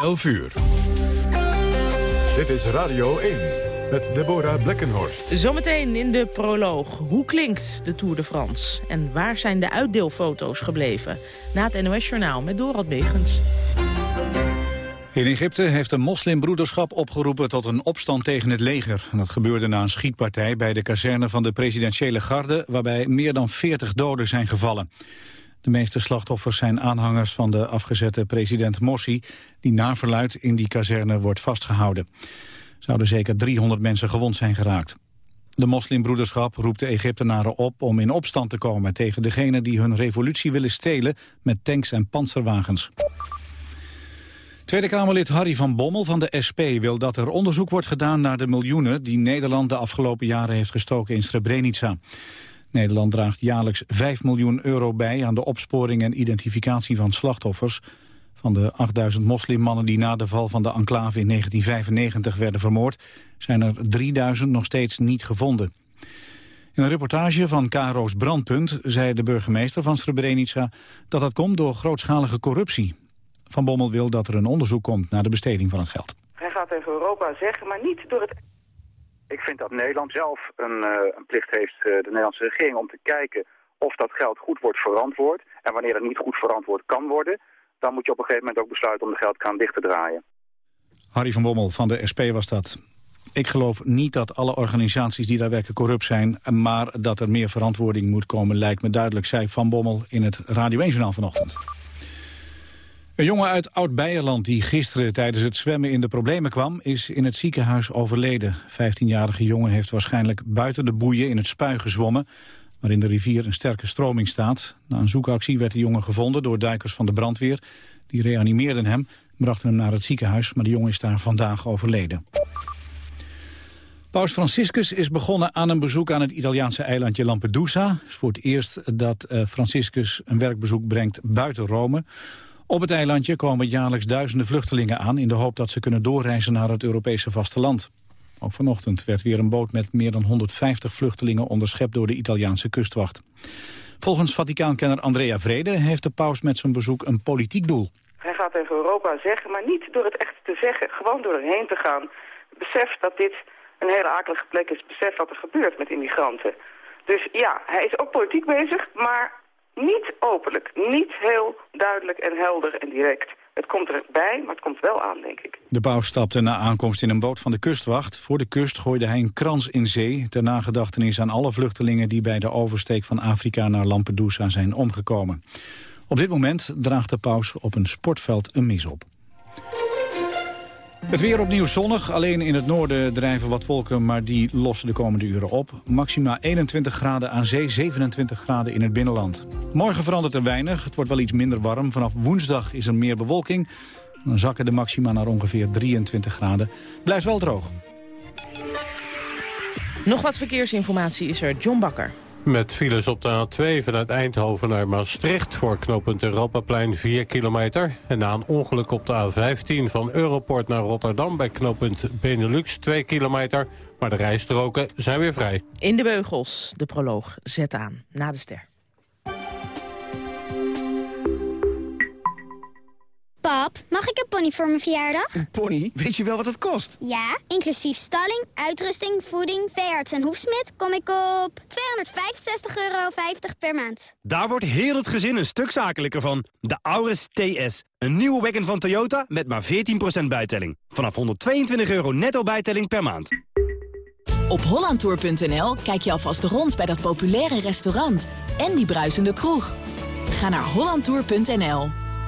11 uur. Dit is Radio 1 met Deborah Blekkenhorst. Zometeen in de proloog. Hoe klinkt de Tour de France? En waar zijn de uitdeelfoto's gebleven? Na het NOS Journaal met Dorald Begens. In Egypte heeft de moslimbroederschap opgeroepen tot een opstand tegen het leger. Dat gebeurde na een schietpartij bij de kazerne van de presidentiële garde... waarbij meer dan 40 doden zijn gevallen. De meeste slachtoffers zijn aanhangers van de afgezette president Morsi... die na verluid in die kazerne wordt vastgehouden. Zouden zeker 300 mensen gewond zijn geraakt. De moslimbroederschap roept de Egyptenaren op om in opstand te komen... tegen degenen die hun revolutie willen stelen met tanks en panzerwagens. Tweede Kamerlid Harry van Bommel van de SP wil dat er onderzoek wordt gedaan naar de miljoenen die Nederland de afgelopen jaren heeft gestoken in Srebrenica. Nederland draagt jaarlijks 5 miljoen euro bij aan de opsporing en identificatie van slachtoffers. Van de 8000 moslimmannen die na de val van de enclave in 1995 werden vermoord, zijn er 3000 nog steeds niet gevonden. In een reportage van Karo's Brandpunt zei de burgemeester van Srebrenica dat dat komt door grootschalige corruptie. Van Bommel wil dat er een onderzoek komt naar de besteding van het geld. Hij gaat tegen Europa zeggen, maar niet door het... Ik vind dat Nederland zelf een, uh, een plicht heeft, uh, de Nederlandse regering, om te kijken of dat geld goed wordt verantwoord. En wanneer het niet goed verantwoord kan worden, dan moet je op een gegeven moment ook besluiten om de geldkraan dicht te draaien. Harry van Bommel van de SP was dat. Ik geloof niet dat alle organisaties die daar werken corrupt zijn... maar dat er meer verantwoording moet komen lijkt me duidelijk... zei Van Bommel in het Radio 1-journaal vanochtend. Een jongen uit Oud-Beierland die gisteren tijdens het zwemmen in de problemen kwam... is in het ziekenhuis overleden. 15-jarige jongen heeft waarschijnlijk buiten de boeien in het spui gezwommen... waar in de rivier een sterke stroming staat. Na een zoekactie werd de jongen gevonden door duikers van de brandweer. Die reanimeerden hem, brachten hem naar het ziekenhuis... maar de jongen is daar vandaag overleden. Paus Franciscus is begonnen aan een bezoek aan het Italiaanse eilandje Lampedusa. Het is voor het eerst dat eh, Franciscus een werkbezoek brengt buiten Rome... Op het eilandje komen jaarlijks duizenden vluchtelingen aan... in de hoop dat ze kunnen doorreizen naar het Europese vasteland. Ook vanochtend werd weer een boot met meer dan 150 vluchtelingen onderschept door de Italiaanse kustwacht. Volgens Vaticaankenner Andrea Vrede heeft de paus met zijn bezoek een politiek doel. Hij gaat tegen Europa zeggen, maar niet door het echt te zeggen. Gewoon door erheen te gaan. Besef dat dit een hele akelige plek is. Besef wat er gebeurt met immigranten. Dus ja, hij is ook politiek bezig, maar niet openlijk, niet heel duidelijk en helder en direct. Het komt erbij, maar het komt wel aan, denk ik. De paus stapte na aankomst in een boot van de kustwacht. Voor de kust gooide hij een krans in zee... ter nagedachtenis aan alle vluchtelingen... die bij de oversteek van Afrika naar Lampedusa zijn omgekomen. Op dit moment draagt de paus op een sportveld een mis op. Het weer opnieuw zonnig. Alleen in het noorden drijven wat wolken, maar die lossen de komende uren op. Maxima 21 graden aan zee, 27 graden in het binnenland. Morgen verandert er weinig. Het wordt wel iets minder warm. Vanaf woensdag is er meer bewolking. Dan zakken de maxima naar ongeveer 23 graden. Blijft wel droog. Nog wat verkeersinformatie is er. John Bakker. Met files op de A2 vanuit Eindhoven naar Maastricht... voor knooppunt Europaplein 4 kilometer. En na een ongeluk op de A15 van Europort naar Rotterdam... bij knooppunt Benelux 2 kilometer. Maar de rijstroken zijn weer vrij. In de beugels, de proloog, zet aan, na de ster. Pap, mag ik een pony voor mijn verjaardag? Een pony? Weet je wel wat het kost? Ja, inclusief stalling, uitrusting, voeding, veearts en hoefsmid kom ik op 265,50 euro per maand. Daar wordt heel het gezin een stuk zakelijker van. De Auris TS. Een nieuwe wagon van Toyota met maar 14% bijtelling. Vanaf 122 euro netto bijtelling per maand. Op hollandtour.nl kijk je alvast rond bij dat populaire restaurant en die bruisende kroeg. Ga naar hollandtour.nl.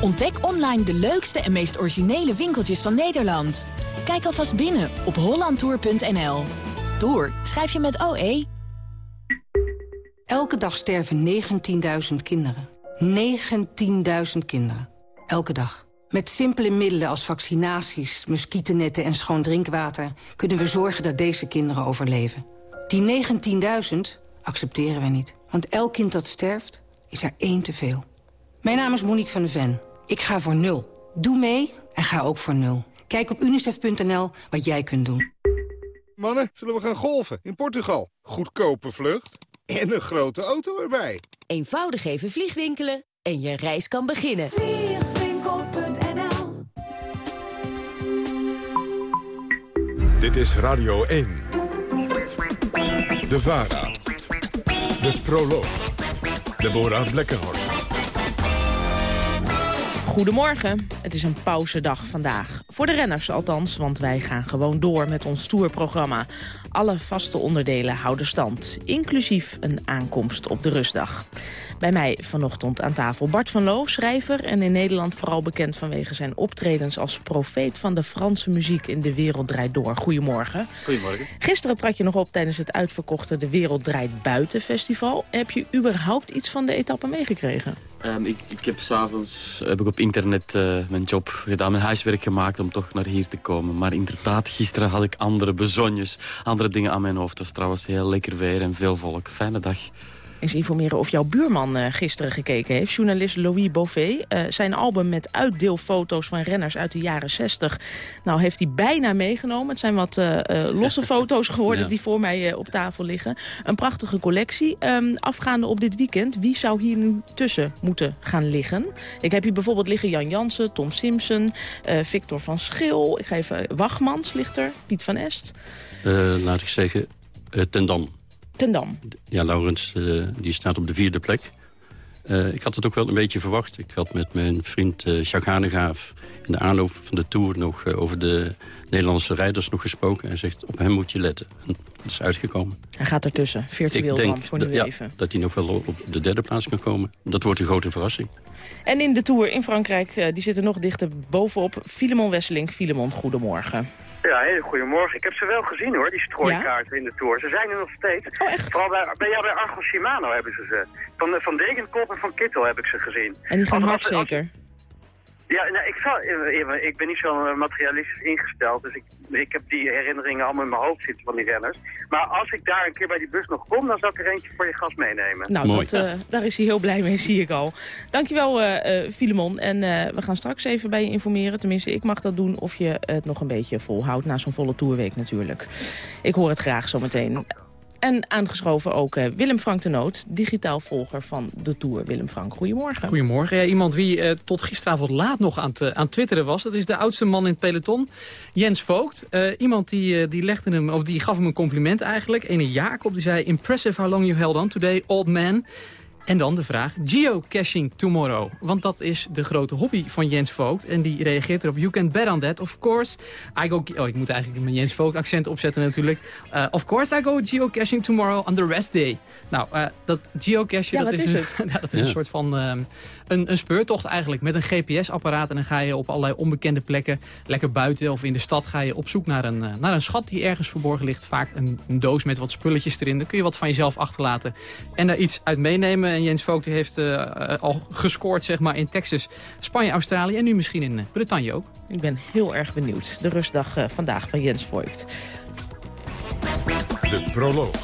Ontdek online de leukste en meest originele winkeltjes van Nederland. Kijk alvast binnen op hollandtour.nl. Tour schrijf je met OE. Elke dag sterven 19.000 kinderen. 19.000 kinderen. Elke dag. Met simpele middelen als vaccinaties, muggennetten en schoon drinkwater... kunnen we zorgen dat deze kinderen overleven. Die 19.000 accepteren we niet. Want elk kind dat sterft, is er één te veel. Mijn naam is Monique van de Ven. Ik ga voor nul. Doe mee en ga ook voor nul. Kijk op unicef.nl wat jij kunt doen. Mannen, zullen we gaan golfen in Portugal? Goedkope vlucht en een grote auto erbij. Eenvoudig even vliegwinkelen en je reis kan beginnen. Vliegwinkel.nl Dit is Radio 1. De VARA. De Proloog. Deborah Blekkenhorst. Goedemorgen, het is een pauzedag vandaag. Voor de renners althans, want wij gaan gewoon door met ons tourprogramma. Alle vaste onderdelen houden stand, inclusief een aankomst op de rustdag. Bij mij vanochtend aan tafel Bart van Loo, schrijver... en in Nederland vooral bekend vanwege zijn optredens... als profeet van de Franse muziek in De Wereld Draait Door. Goedemorgen. Goedemorgen. Gisteren trad je nog op tijdens het uitverkochte De Wereld Draait Buiten festival. Heb je überhaupt iets van de etappe meegekregen? Um, ik, ik heb s'avonds heb ik op internet uh, mijn job gedaan, mijn huiswerk gemaakt om toch naar hier te komen. Maar inderdaad, gisteren had ik andere bezonjes, andere dingen aan mijn hoofd. Het was trouwens heel lekker weer en veel volk. Fijne dag eens informeren of jouw buurman uh, gisteren gekeken heeft. Journalist Louis Beauvais. Uh, zijn album met uitdeelfoto's van renners uit de jaren 60. Nou, heeft hij bijna meegenomen. Het zijn wat uh, losse foto's geworden ja. die voor mij op tafel liggen. Een prachtige collectie. Um, afgaande op dit weekend, wie zou hier nu tussen moeten gaan liggen? Ik heb hier bijvoorbeeld liggen Jan Jansen, Tom Simpson, Victor van Schil. Ik ga even Wachmans ligt er, Piet van Est. laat ik zeggen, Ten Dam. Ten Dam. Ja, Laurens uh, die staat op de vierde plek. Uh, ik had het ook wel een beetje verwacht. Ik had met mijn vriend uh, Jacques Hanegaaf in de aanloop van de Tour nog over de Nederlandse rijders nog gesproken. Hij zegt, op hem moet je letten. En dat is uitgekomen. Hij gaat ertussen, virtueel denk voor nu ja, even. dat hij nog wel op de derde plaats kan komen. Dat wordt een grote verrassing. En in de Tour in Frankrijk, die zitten nog dichter bovenop. Filemon Wesseling. Filemon, goedemorgen. Ja, heel goedemorgen. Ik heb ze wel gezien hoor, die strooikaarten ja? in de Tour. Ze zijn er nog steeds. Oh, echt? Vooral bij, bij, ja, bij Argo Shimano hebben ze ze. Van, van Degenkop en van Kittel heb ik ze gezien. En die gaan hard zeker? Ja, nou, ik, zal, ik ben niet zo materialistisch ingesteld, dus ik, ik heb die herinneringen allemaal in mijn hoofd zitten van die renners. Maar als ik daar een keer bij die bus nog kom, dan zal ik er eentje voor je gast meenemen. Nou, dat, uh, daar is hij heel blij mee, zie ik al. Dankjewel, uh, Filemon. En uh, we gaan straks even bij je informeren. Tenminste, ik mag dat doen of je het nog een beetje volhoudt na zo'n volle tourweek natuurlijk. Ik hoor het graag zometeen. En aangeschoven ook uh, Willem Frank de Noot, digitaal volger van de Tour. Willem Frank, goedemorgen. Goedemorgen. Iemand wie uh, tot gisteravond laat nog aan, te, aan twitteren was. Dat is de oudste man in het peloton, Jens Voogd. Uh, iemand die, die, legde hem, of die gaf hem een compliment eigenlijk. Ene Jacob, die zei... Impressive how long you held on today, old man. En dan de vraag, geocaching tomorrow. Want dat is de grote hobby van Jens Voogd. En die reageert erop, you can bet on that. Of course, I go... Oh, ik moet eigenlijk mijn Jens Voogd accent opzetten natuurlijk. Uh, of course I go geocaching tomorrow on the rest day. Nou, uh, dat geocachen, ja, dat, is, is, een, dat is ja. een soort van... Uh, een, een speurtocht eigenlijk met een GPS-apparaat. En dan ga je op allerlei onbekende plekken, lekker buiten of in de stad... ga je op zoek naar een, naar een schat die ergens verborgen ligt. Vaak een, een doos met wat spulletjes erin. Dan kun je wat van jezelf achterlaten en daar iets uit meenemen. En Jens Voogd heeft uh, al gescoord zeg maar, in Texas, Spanje, Australië... en nu misschien in uh, Bretagne ook. Ik ben heel erg benieuwd. De rustdag uh, vandaag van Jens Voigt. De proloog.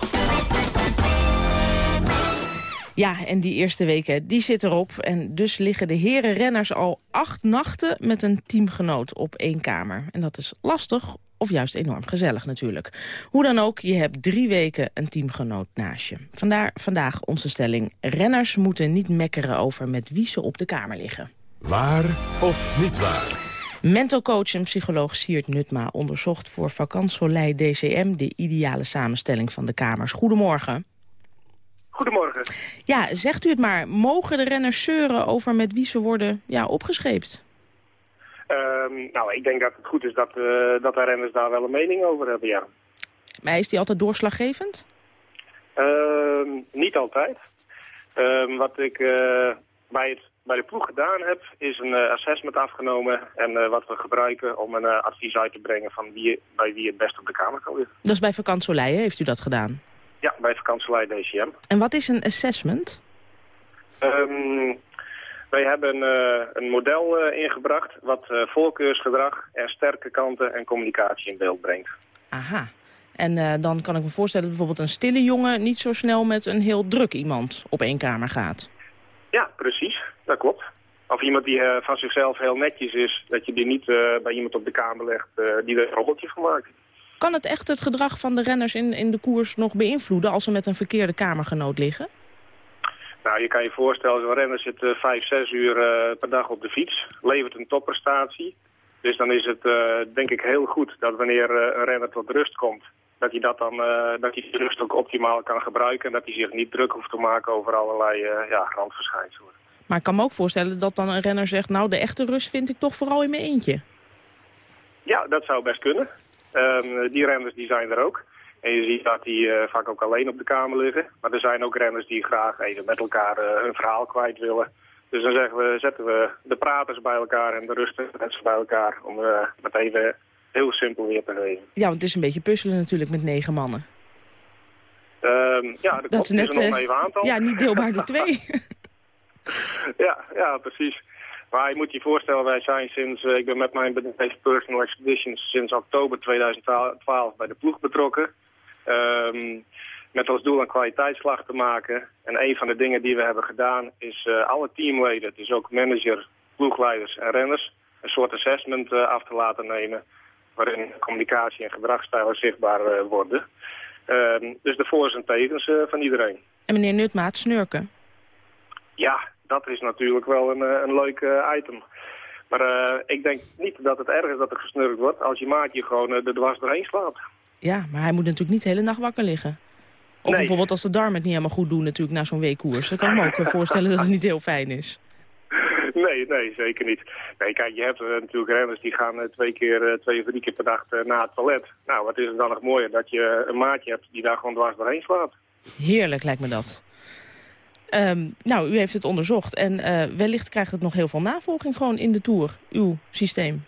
Ja, en die eerste weken, die zit erop. En dus liggen de heren renners al acht nachten met een teamgenoot op één kamer. En dat is lastig of juist enorm gezellig natuurlijk. Hoe dan ook, je hebt drie weken een teamgenoot naast je. Vandaar vandaag onze stelling. Renners moeten niet mekkeren over met wie ze op de kamer liggen. Waar of niet waar? Mental coach en psycholoog Siert Nutma onderzocht voor Vakant Soleil DCM... de ideale samenstelling van de kamers. Goedemorgen. Goedemorgen. Ja, zegt u het maar. Mogen de renners zeuren over met wie ze worden ja, opgescheept? Um, nou, ik denk dat het goed is dat, uh, dat de renners daar wel een mening over hebben, ja. Maar is die altijd doorslaggevend? Uh, niet altijd. Uh, wat ik uh, bij, het, bij de ploeg gedaan heb, is een assessment afgenomen... en wat we gebruiken om een advies uit te brengen van wie, bij wie het best op de kamer kan liggen. Dat is bij vakantsoleil, heeft u dat gedaan? Ja, bij vakantsoleil DCM. En wat is een assessment? Um, Wij hebben eh, een model eh, ingebracht wat eh, voorkeursgedrag en sterke kanten en communicatie in beeld brengt. Aha. En dan kan ik me voorstellen dat bijvoorbeeld een stille jongen... niet zo snel met een heel druk iemand op één kamer gaat. Ja, precies. Dat klopt. Of iemand die van zichzelf heel netjes is, dat je die niet bij iemand op de kamer legt die er een robotje van maakt. Kan het echt het gedrag van de renners in, in de koers nog beïnvloeden... als ze met een verkeerde kamergenoot liggen? Nou, je kan je voorstellen, zo'n renner zit eh, vijf, zes uur eh, per dag op de fiets, levert een topprestatie. Dus dan is het eh, denk ik heel goed dat wanneer een renner tot rust komt, dat hij dat dan, dat hij die rust ook optimaal kan gebruiken en dat hij zich niet druk hoeft te maken over allerlei ja, randverschijnselen. Maar ik kan me ook voorstellen dat dan een renner zegt... nou, de echte rust vind ik toch vooral in mijn eentje. Ja, dat zou best kunnen. Ehm, die renners die zijn er ook. En je ziet dat die eh, vaak ook alleen op de kamer liggen. Maar er zijn ook renners die graag even met elkaar eh, hun verhaal kwijt willen. Dus dan zeggen we, zetten we de praters bij elkaar en de mensen bij elkaar. Om uh, het even heel simpel weer te geven. Ja, want het is een beetje puzzelen natuurlijk met negen mannen. Ehm, ja, dat, Dat is net, eh, oneven aantal. Ja, niet deelbaar door twee. ja, ja, precies. Maar je moet je voorstellen, wij zijn sinds, eh, ik ben met mijn bedrijf Personal Expeditions sinds oktober 2012 bij de ploeg betrokken. Ehm, met als doel een kwaliteitsslag te maken. En een van de dingen die we hebben gedaan is eh, alle teamleden, dus ook manager, ploegleiders en renners, een soort assessment eh, af te laten nemen. Waarin communicatie en gedragsstijlen zichtbaar worden. Ehm, dus de voor's en tegens van iedereen. En meneer Nutmaat, snurken. Ja, dat is natuurlijk wel een, eh, een leuk eh, item. Maar eh, ik denk niet dat het erg is dat er gesnurkt wordt als je maatje gewoon er dwars doorheen slaat. Ja, maar hij moet natuurlijk niet de hele nacht wakker liggen. Of Nee. bijvoorbeeld als de darmen het niet helemaal goed doen natuurlijk na zo'n weekkoers. Dan kan ik me ook voorstellen dat het niet heel fijn is. nee, nee, zeker niet. Nee, kijk, je hebt natuurlijk renners die gaan twee keer, twee of drie keer per dag naar het toilet. Nou, wat is er dan nog mooier dat je een maatje hebt die daar gewoon dwars doorheen slaat. Heerlijk lijkt me dat. Ehm, nou, u heeft het onderzocht en eh, wellicht krijgt het nog heel veel navolging gewoon in de Tour, uw systeem.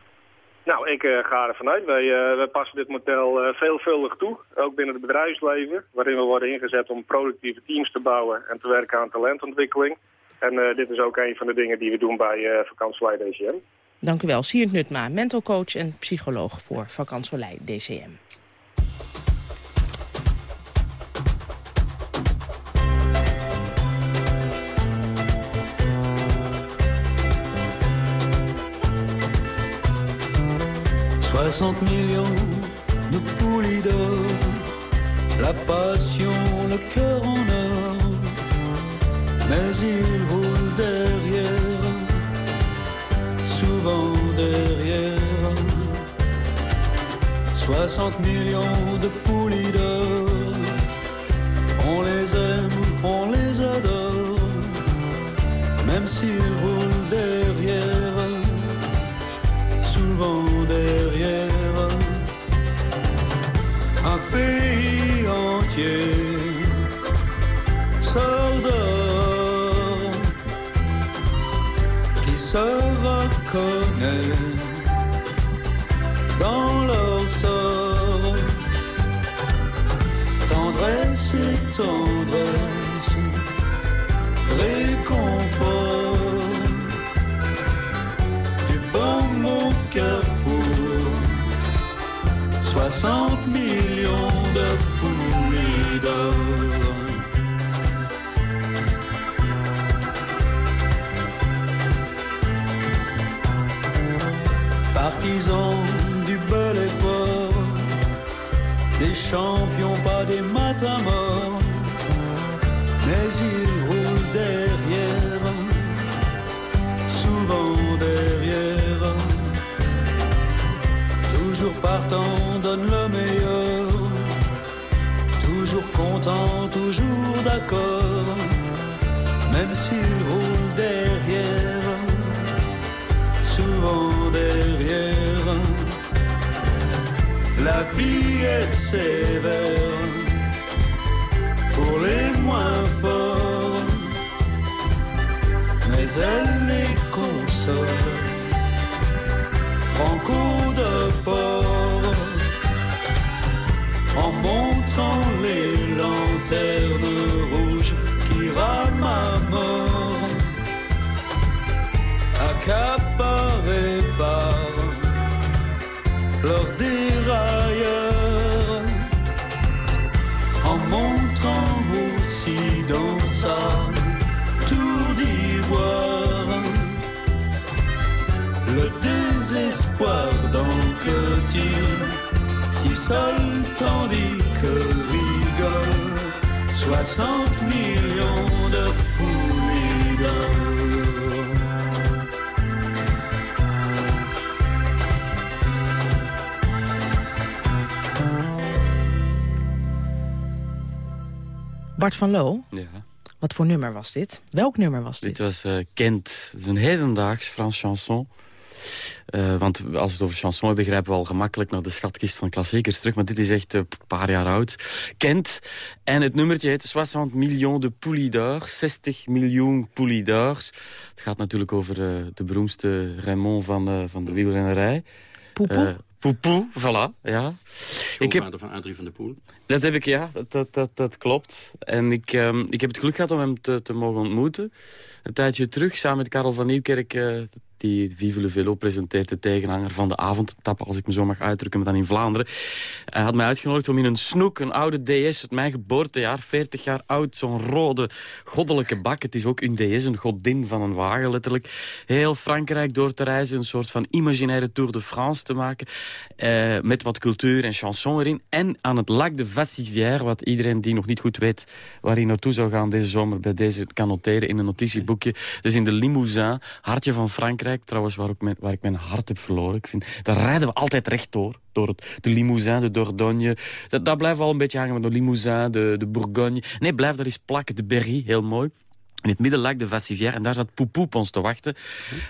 Nou, ik eh, ga ervan uit. Wij, eh, wij passen dit model veelvuldig toe, ook binnen het bedrijfsleven, waarin we worden ingezet om productieve teams te bouwen en te werken aan talentontwikkeling. En dit is ook een van de dingen die we doen bij Vakantielei DCM. Dank u wel. Siert Nutma, mental coach en psycholoog voor Vakantsolei DCM. Soixante millions de poulies d'or, la passion, le cœur en or, mais il roule derrière, souvent derrière. Soixante millions de poulies d'or, on les aime, on les adore, même s'ils roulent champions, pas des matins morts, mais ils roulent derrière souvent derrière. Toujours partant, donne le meilleur. Toujours content, toujours d'accord. Même s'il roule derrière, souvent derrière. La vie est sévère pour les moins forts, mais elle les console. Franco de port, en montrant les lanternes rouges qui rament à mort, accaparés par leur désir en montrant aussi dans sa tour d'ivoire. Le désespoir d'un petit si seul tandis que rigole 60 millions de poulies Bart van Loo, Ja. wat voor nummer was dit? Welk nummer was dit? Dit was eh, Kent. Het is een hedendaags Frans chanson. Eh, want als we het over chanson hebben, begrijpen we al gemakkelijk naar de schatkist van klassiekers terug. Maar dit is echt eh, een paar jaar oud. Kent. En het nummertje heet 60 millions de poulies d'or. 60 miljoen poulies d'ors. Het gaat natuurlijk over de beroemdste Raymond van, van de wielrennerij. Poepoe? Poepoe, voilà, ja. Ik heb, van Adrie van der Poel. dat heb ik, ja, dat, dat, dat, dat klopt. En ik, ehm, ik heb het geluk gehad om hem te, te mogen ontmoeten. Een tijdje terug, samen met Karel van Nieuwkerk... eh, die Vive le Velo presenteert, de tegenhanger van de avondtappen... als ik me zo mag uitdrukken, maar dan in Vlaanderen. Hij had mij uitgenodigd om in een snoek, een oude DS... uit mijn geboortejaar, 40 jaar oud, zo'n rode, goddelijke bak. Het is ook een DS, een godin van een wagen, letterlijk. Heel Frankrijk door te reizen, een soort van imaginaire Tour de France te maken... eh, met wat cultuur en chanson erin. En aan het Lac de Vassivière, wat iedereen die nog niet goed weet... waar hij naartoe zou gaan deze zomer, bij deze kan noteren in een notitieboekje. Dus in de Limousin, hartje van Frankrijk, trouwens waar, ook mijn, waar ik mijn hart heb verloren. Ik vind, daar rijden we altijd rechtdoor. Door het, de Limousin, de Dordogne. Dat, dat blijft wel een beetje hangen met de Limousin, de, de Bourgogne. Nee, blijf daar eens plakken. De Berry, heel mooi. In het midden lag de Vassivière en daar zat Poepoe op ons te wachten.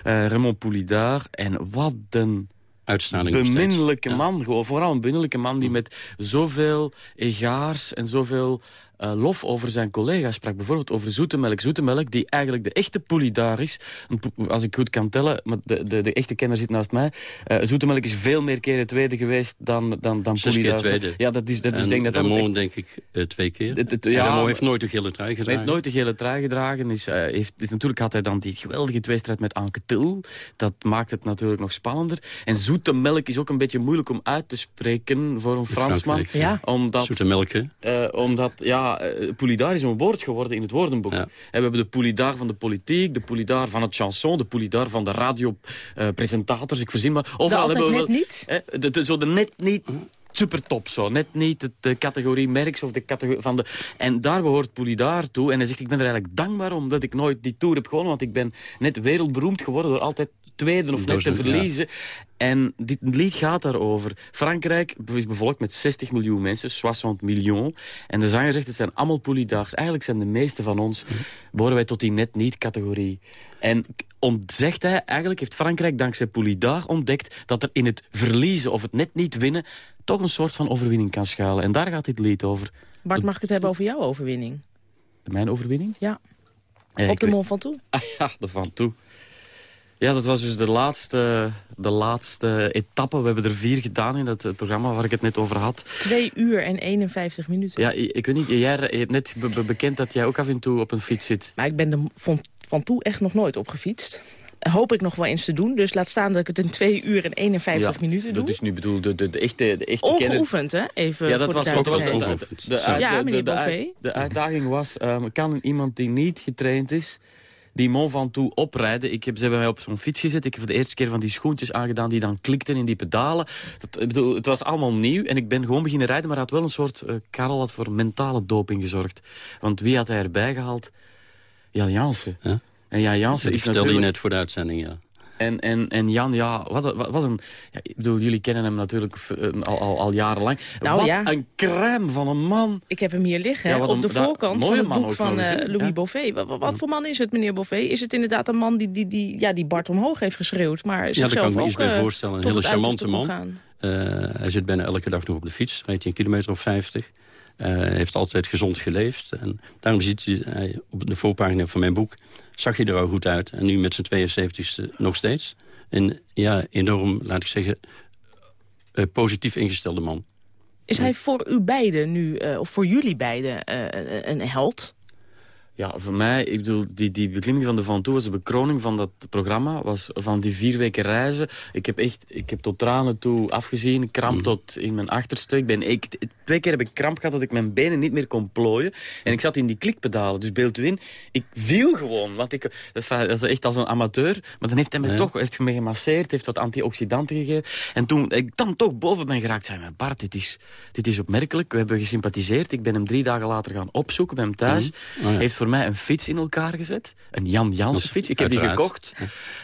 Eh Raymond Poulidar. En wat een Uitstraling beminnelijke Ja. man. Gewoon, vooral een beminnelijke man die met zoveel egaars en zoveel eh, lof over zijn collega's sprak. Bijvoorbeeld over Zoetemelk. Zoetemelk, die eigenlijk de echte Poulidar is. Een po- Als ik goed kan tellen, maar de, de, de echte kenner zit naast mij. Eh Zoetemelk is veel meer keren tweede geweest dan, dan, dan Zes keer tweede. Ja, dat is, dat is En denk ik dat dat Raymond, echt- denk ik, eh, twee keer. Het- het- En ja, Raymond maar- heeft nooit de gele trui hij gedragen. heeft nooit de gele trui gedragen. Is, heeft, is, natuurlijk had hij dan die geweldige tweestrijd met Anke Til. Dat maakt het natuurlijk nog spannender. En zoete melk is ook een beetje moeilijk om uit te spreken voor een Fransman. Ja. Omdat, Zoete melk, hè? omdat, ja, eh, Poulidar is een woord geworden in het woordenboek. En we hebben de Poulidar van de politiek, de Poulidar van het chanson, de Poulidar van de radiopresentators, ik verzin maar. Overal altijd hebben we net niet? hè, de, de- zo de net niet super top zo. Net niet de, de categorie merks of de categorie van de... En daar behoort Poulidar toe. En hij zegt, ik ben er eigenlijk dankbaar omdat ik nooit die Tour heb gewonnen. Want ik ben net wereldberoemd geworden door altijd tweede of net te ja. verliezen. En dit lied gaat daarover. Frankrijk is bevolkt met 60 miljoen mensen, 60 miljoen. En de zanger zegt, het zijn allemaal Poulidars. Eigenlijk zijn de meeste van ons, behoren wij tot die net niet categorie. En ontzegt hij, eigenlijk heeft Frankrijk dankzij Poulidar ontdekt... dat er in het verliezen of het net niet winnen... toch een soort van overwinning kan schuilen. En daar gaat dit lied over. Bart, mag ik het hebben over jouw overwinning? Mijn overwinning? Ja. Eh, Op de Mont Ventoux? Ah ja, de Van Toe. Ja, dat was dus de laatste, de laatste etappe. We hebben er vier gedaan in het programma waar ik het net over had. Twee uur en 51 minuten. Ja, ik, ik weet niet, jij je hebt net be- be- bekend dat jij ook af en toe op een fiets zit. Maar ik ben de Van, van Toe echt nog nooit opgefietst. Hoop ik nog wel eens te doen. Dus laat staan dat ik het in twee uur en 51 Ja, minuten doe. Dat is nu bedoel, de, de, de echte, de echte. Ongeoefend, hè? Even Ja, dat voor de was ook was de, de, uit- Ja, de- meneer de, de, de uitdaging was, ehm, kan iemand die niet getraind is, die Mont Ventoux oprijden? Ik heb, ze hebben mij op zo'n fiets gezet. Ik heb voor de eerste keer van die schoentjes aangedaan die dan klikten in die pedalen. Dat, ik bedoel, het was allemaal nieuw en ik ben gewoon beginnen rijden, maar had wel een soort, eh, Karel had voor mentale doping gezorgd. Want wie had hij erbij gehaald? Jan Jansen. En Jan Jansen Dat is vertelde je natuurlijk... net voor de uitzending, ja. En, en, en Jan, ja, wat, een- wat, wat een... Ja, ik bedoel, jullie kennen hem natuurlijk eh, al, al, al jarenlang. Nou, wat ja. een crème van een man. Ik heb hem hier liggen, Ja, op een- de voorkant van het boek van eh? Louis Ja. Bové. Wat, voor man is het, meneer Bové? Is het inderdaad een man die, die, die, ja, die Bart omhoog heeft geschreeuwd, maar Ja, daar kan ik me ook iets bij eh, voorstellen. Een hele charmante man. Eh, hij zit bijna elke dag nog op de fiets. Rijdt hij een kilometer of 50. Eh, Hij heeft altijd gezond geleefd. En daarom ziet hij op de voorpagina van mijn boek... zag hij er al goed uit. En nu met zijn 72ste nog steeds. En ja, enorm, laat ik zeggen... eh, positief ingestelde man. Is hij voor u beiden nu, eh, of voor jullie beiden, eh, een held? Ja, voor mij, ik bedoel, die, die beklimming van de Van Toe was de bekroning van dat programma. Was van die vier weken reizen. Ik heb echt, ik heb tot tranen toe afgezien. Kramp Mhm. tot in mijn achterste. Ik ben, ik, twee keer heb ik kramp gehad dat ik mijn benen niet meer kon plooien. En ik zat in die klikpedalen. Dus beeld u in, ik viel gewoon. Want ik, dat is- echt als een amateur. Maar dan heeft hij me Ja. toch heeft me gemasseerd. Heeft wat antioxidanten gegeven. En toen ik dan toch boven ben geraakt, zei mijn Bart, dit is, dit is opmerkelijk. We hebben gesympathiseerd. Ik ben hem drie dagen later gaan opzoeken bij hem thuis. Mhm. Oh ja. Heeft voor mij een fiets in elkaar gezet. Een Jan Jansen fiets. Ik heb die gekocht.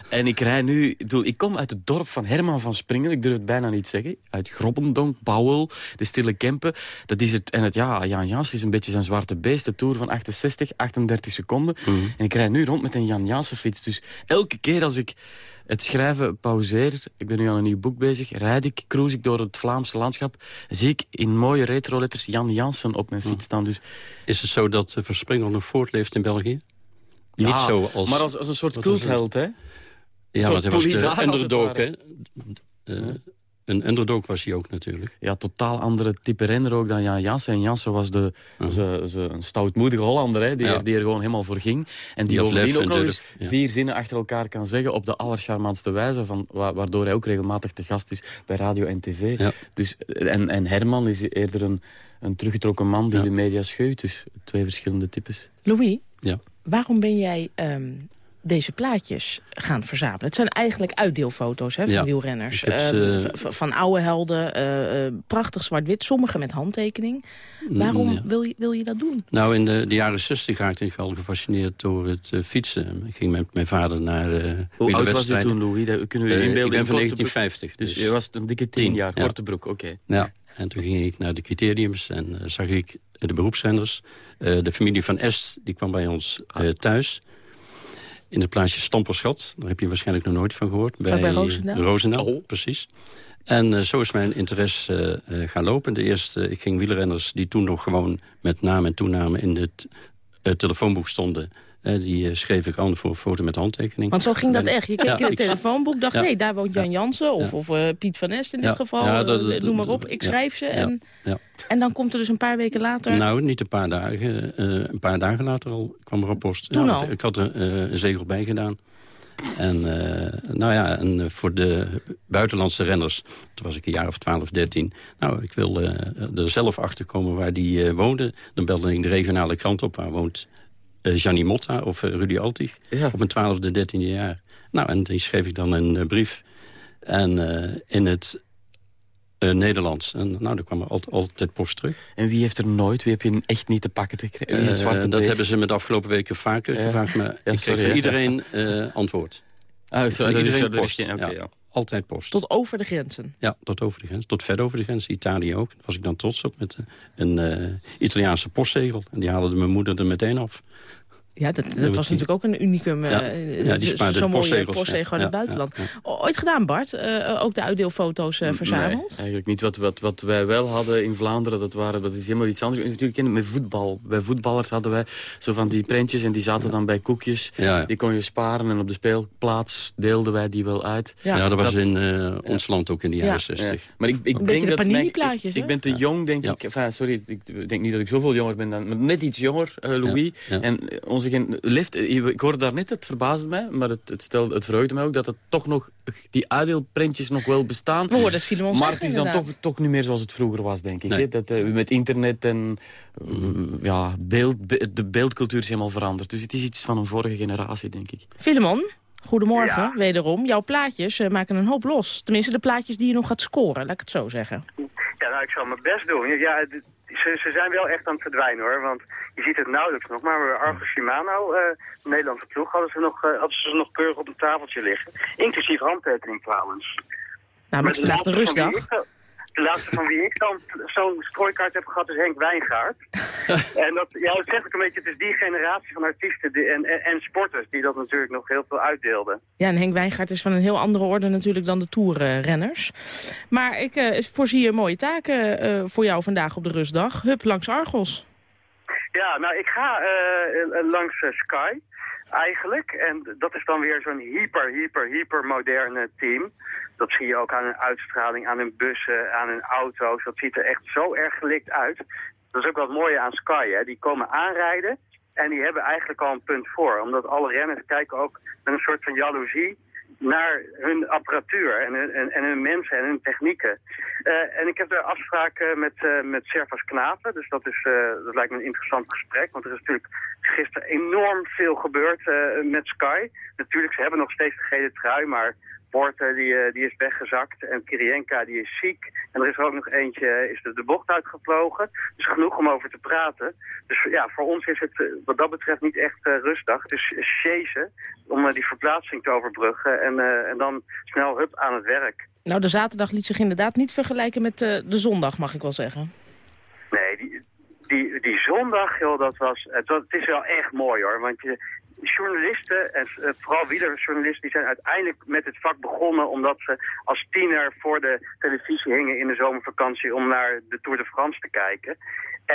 En ik rij nu... Ik, kom uit het dorp van Herman van Springen. Ik durf het bijna niet zeggen. Uit Grobbendonk, Bouwel, de Stille Kempen. Dat is het. En het, ja, Jan Jansen is een beetje zijn zwarte beest. De Tour van 68, 38 seconden. Mhm. En ik rijd nu rond met een Jan Jansen fiets. Dus elke keer als ik het schrijven pauzeer, ik ben nu aan een nieuw boek bezig, rijd ik, cruise ik door het Vlaamse landschap, zie ik in mooie retroletters Jan Jansen op mijn fiets staan. Dus Is het zo dat uh, Verspringel nog voortleeft in België? Ja, Niet zo als... maar als, als een soort cultheld, hè? Ja, want hij was de underdog, hè? De- Een underdog was hij ook natuurlijk. Ja, totaal andere type renner ook dan Jan Jansen. En Jansen was de, een stoutmoedige Hollander, hè, die, Ja. er, die er gewoon helemaal voor ging. En die, Die bovendien ook nog eens durf, ja. vier zinnen achter elkaar kan zeggen op de allercharmantste wijze, van, wa- waardoor hij ook regelmatig te gast is bij radio en tv. Ja. Dus, en, en Herman is eerder een, een teruggetrokken man die de media scheut. Dus twee verschillende types. Louis, Ja. waarom ben jij ehm, deze plaatjes gaan verzamelen? Het zijn eigenlijk uitdeelfoto's hè, van Ja, wielrenners. Ehm, ze- van oude helden, eh, eh, prachtig zwart-wit, sommige met handtekening. Waarom Mm, ja. wil, je, wil je dat doen? Nou, in de, de jaren 60 raakte ik al gefascineerd door het eh, fietsen. Ik ging met mijn vader naar eh Hoe oud was je toen, Louis? Dat kunnen we inbeelden. ik ben in van korte 1950. broek. Dus, je was een dikke tien, jaar, ja. korte broek, oké. Ja, en toen ging ik naar de criteriums en eh, zag ik de beroepsrenners. Eh, de familie van Est, die kwam bij ons eh, thuis. In het plaatsje Stamperschat. Daar heb je waarschijnlijk nog nooit van gehoord. Bij Roosendaal? Roosendaal, Oh. precies. En eh, zo is mijn interesse eh, eh, gaan lopen. De eerste, ik ging wielrenners die toen nog gewoon met naam en toename in het eh, telefoonboek stonden. Eh, die eh, schreef ik aan voor een foto met handtekening. Want zo ging dat En- echt. Je keek Ja, in het telefoonboek, dacht, hé, daar woont Jan Jansen of, of eh, Piet van Est in dit geval. Ja, dat- noem maar op, ik schrijf ze. En, en dan komt er dus een paar weken later... Nou, niet een paar dagen. een paar dagen later al kwam er een post. Toen al? Ik had er een zegel bij gedaan. En, nou ja, en voor de buitenlandse renners, toen was ik een jaar of 12, 13. Nou, ik wil er zelf achter komen waar die eh, woonde. Dan belde ik de regionale krant op, waar woont Gianni Motta of eh, Rudy Altig. Ja. Op mijn twaalfde, dertiende jaar. Nou, en die schreef ik dan een eh, brief. En eh, in het eh, Nederlands. En nou, er kwam er altijd, altijd post terug. En wie heeft er nooit, wie heb je echt niet te pakken Eh, zwarte dat beest? hebben ze me de afgelopen weken vaker gevraagd. Maar Ja, ik sorry, kreeg hè. iedereen eh, antwoord. Ah, is- iedereen is- post. ja. Altijd post. Tot over de grenzen. Ja, tot over de grens. Tot ver over de grens. Italië ook. Daar was ik dan trots op met eh, een eh, Italiaanse postzegel. En die haalde mijn moeder er meteen af. Ja, dat, dat was natuurlijk ook een unicum. eh, Ja. eh, Ja, die zo- spaarde de Zo'n mooie postzegel in het buitenland. Ooit gedaan, Bart? Eh, ook de uitdeelfoto's eh, verzameld? Nee, eigenlijk niet. Wat, wat, wat wij wel hadden in Vlaanderen, dat, waren, dat is helemaal iets anders. Natuurlijk kennen met voetbal. Bij voetballers hadden wij zo van die prentjes en die zaten dan bij koekjes. Die kon je sparen en op de speelplaats deelden wij die wel uit. Ja, dat was in eh, ons land ook in de jaren Ja. 60. Ja. Maar ik, ik denk de dat Ik, ik ben te jong, denk ik. Enfin, sorry, ik denk niet dat ik zoveel jonger ben dan... Maar net iets jonger, eh, Louis. En eh, onze gen- lift, ik hoorde daar net, het verbaasde mij, maar het, het, stelde, het verheugde mij ook dat het toch nog, die uitdeelprentjes nog wel bestaan. Het Filemon Maar het is dan inderdaad. toch, toch niet meer zoals het vroeger was, denk ik. Nee. Dat, eh, met internet en eh, ja, beeld, be- de beeldcultuur is helemaal veranderd. Dus het is iets van een vorige generatie, denk ik. Filemon, goedemorgen, wederom. Jouw plaatjes eh, maken een hoop los. Tenminste, de plaatjes die je nog gaat scoren, laat ik het zo zeggen. Ja, nou, ik zal mijn best doen. Ja, ze, ze zijn wel echt aan het verdwijnen, hoor. Want je ziet het nauwelijks nog. Maar bij Argo Shimano, de Nederlandse ploeg, hadden ze, nog, eh, hadden ze nog keurig op een tafeltje liggen. Inclusief handtekening trouwens. Nou, met de vandaag de rustdag. De laatste van wie ik dan zo'n strooikaart heb gehad is Henk Wijngaard. en dat, ja, dat zeg ik een beetje, het is die generatie van artiesten die, en, en, en sporters die dat natuurlijk nog heel veel uitdeelden. Ja, en Henk Wijngaard is van een heel andere orde natuurlijk dan de tourrenners. Maar ik eh, voorzie je mooie taken eh, voor jou vandaag op de rustdag. Hup, langs Argos. Ja, nou, ik ga eh, langs Sky eigenlijk. En dat is dan weer zo'n hyper, hyper, hyper moderne team. Dat zie je ook aan hun uitstraling, aan hun bussen, aan hun auto's. Dat ziet er echt zo erg gelikt uit. Dat is ook wat mooie aan Sky, hè. Die komen aanrijden En die hebben eigenlijk al een punt voor. Omdat alle renners kijken ook met een soort van jaloezie naar hun apparatuur en hun, en, hun mensen en hun technieken. Uh, en ik heb daar afspraken met, uh, met Servas Knapen, dus dat, is, uh, dat lijkt me een interessant gesprek. Want er is natuurlijk gisteren enorm veel gebeurd met Sky. Natuurlijk, ze hebben nog steeds de gele trui, maar Porter die, uh, die is weggezakt en Kirienka die is ziek. En er is er ook nog eentje, is de, de bocht uitgevlogen. Dus genoeg om over te praten. Dus ja, voor ons is het uh, wat dat betreft niet echt uh, rustdag. Het is chasen om die verplaatsing te overbruggen en, en dan snel hup aan het werk. Nou, de zaterdag liet zich inderdaad niet vergelijken met de zondag, mag ik wel zeggen. Nee, die, die, die zondag, joh, dat was, het, het is wel echt mooi hoor. Want je, journalisten, en uh, vooral wielerjournalisten, die zijn uiteindelijk met het vak begonnen omdat ze als tiener voor de televisie hingen in de zomervakantie om naar de Tour de France te kijken.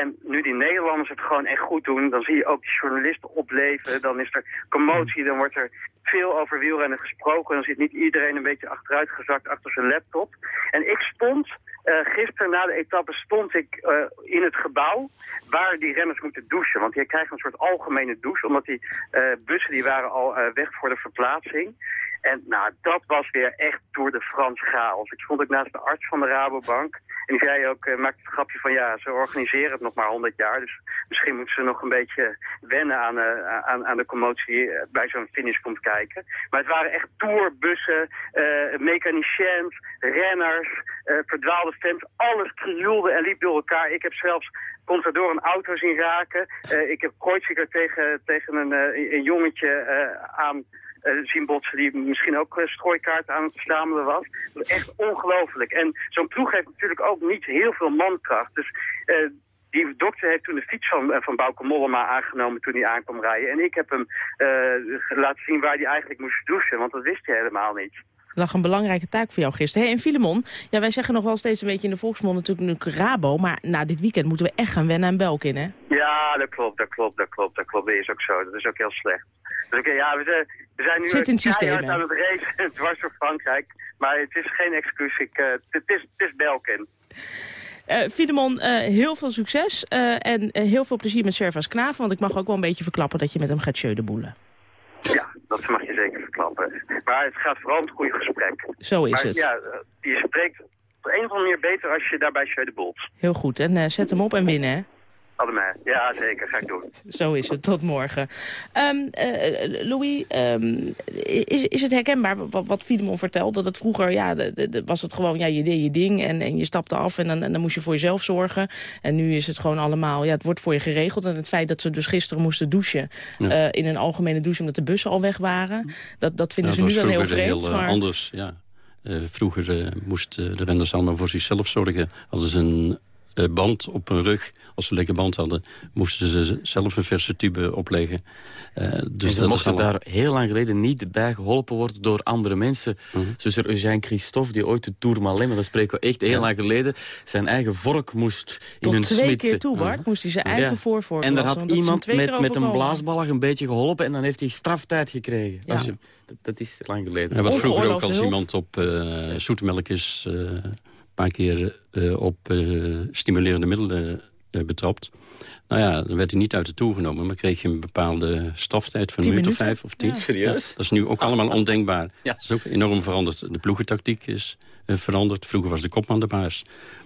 En nu die Nederlanders het gewoon echt goed doen, dan zie je ook die journalisten opleven. Dan is er commotie, dan wordt er veel over wielrennen gesproken. Dan zit niet iedereen een beetje achteruitgezakt achter zijn laptop. En ik stond, uh, gisteren na de etappe stond ik uh, in het gebouw waar die renners moeten douchen. Want die krijgen een soort algemene douche, omdat die uh, bussen die waren al weg voor de verplaatsing. En nou, dat was weer echt Tour de France chaos. Ik stond ook naast de arts van de Rabobank. En die zei ook, uh, maakte het grapje van ja, ze organiseren het nog maar 100 jaar. Dus misschien moeten ze nog een beetje wennen aan, uh, aan, aan de commotie die bij zo'n finish komt kijken. Maar het waren echt tourbussen, mechaniciëns, renners, verdwaalde fans. Alles krioelde en liep door elkaar. Ik heb zelfs Contador een auto zien raken. ik heb Kreuziger tegen, tegen een, een jongetje aan zien botsen die misschien ook uh, strooikaart aan het verzamelen was. Echt ongelooflijk. En zo'n ploeg heeft natuurlijk ook niet heel veel mankracht. Dus uh, die dokter heeft toen de fiets van, van Bauke Mollema aangenomen toen hij aankwam rijden. En ik heb hem laten zien waar hij eigenlijk moest douchen, want dat wist hij helemaal niet. Lag een belangrijke taak voor jou gisteren. Hey, en Filemon, ja, wij zeggen nog wel steeds een beetje in de volksmond natuurlijk Rabo. Maar na dit weekend moeten we echt gaan wennen aan Belkin, hè? Ja, dat klopt, dat klopt, dat klopt. Dat klopt, dat is ook zo. Dat is ook heel slecht. Dus okay, ja, we zijn, we zijn nu Zit in het systeem, aan het racen dwars door Frankrijk. Maar het is geen excuus. Ik, uh, het, is, het is Belkin. Uh, Filemon, uh, heel veel succes uh, en heel veel plezier met Servas Knaven. Want ik mag ook wel een beetje verklappen dat je met hem gaat de boelen. Ja, dat mag je zeker verklappen. Maar het gaat vooral om het goede gesprek. Zo is maar, het. Ja, je spreekt op een of andere manier beter als je daarbij de boelt. Heel goed. En zet hem op en winnen, hè? Allemaal. Ja, zeker. Ga ik doen. Zo is het. Tot morgen. Um, uh, Louis, um, is, is het herkenbaar wat, wat Filemon vertelt? Dat het vroeger, ja, de, de, was het gewoon, ja, je deed je ding en, en je stapte af en dan, en dan moest je voor jezelf zorgen. En nu is het gewoon allemaal, ja, het wordt voor je geregeld. En het feit dat ze dus gisteren moesten douchen ja. uh, in een algemene douche omdat de bussen al weg waren, dat, dat vinden ja, ze nu wel heel vreemd. Heel, maar... anders, ja. Uh, vroeger uh, moesten de renners allemaal voor zichzelf zorgen. Hadden ze een band op hun rug, als ze een lekker band hadden... moesten ze zelf een verse tube opleggen. Uh, dus en ze mochten allemaal... daar heel lang geleden niet bij geholpen worden door andere mensen. Mm -hmm. Zoals er Eugène Christophe, die ooit de Tour Malem, dat spreken we echt heel ja. lang geleden... zijn eigen vork moest Tot in een twee smidse. keer toe, Bart, moest hij zijn eigen ja. voorvork En daar had iemand met, met een blaasballag een beetje geholpen... en dan heeft hij straftijd gekregen. Ja. Je, dat, dat, is lang geleden. En wat vroeger ook als iemand op uh, zoetemelk is... Uh, paar keer uh, op uh, stimulerende middelen uh, betrapt. Nou ja, dan werd hij niet uit de toer genomen... maar kreeg je een bepaalde straftijd van een minuut of vijf of tien. Ja, serieus? Ja, dat is nu ook allemaal ondenkbaar. Ja. Dat is ook enorm veranderd. De ploegentactiek is veranderd. Vroeger was de kopman de baas.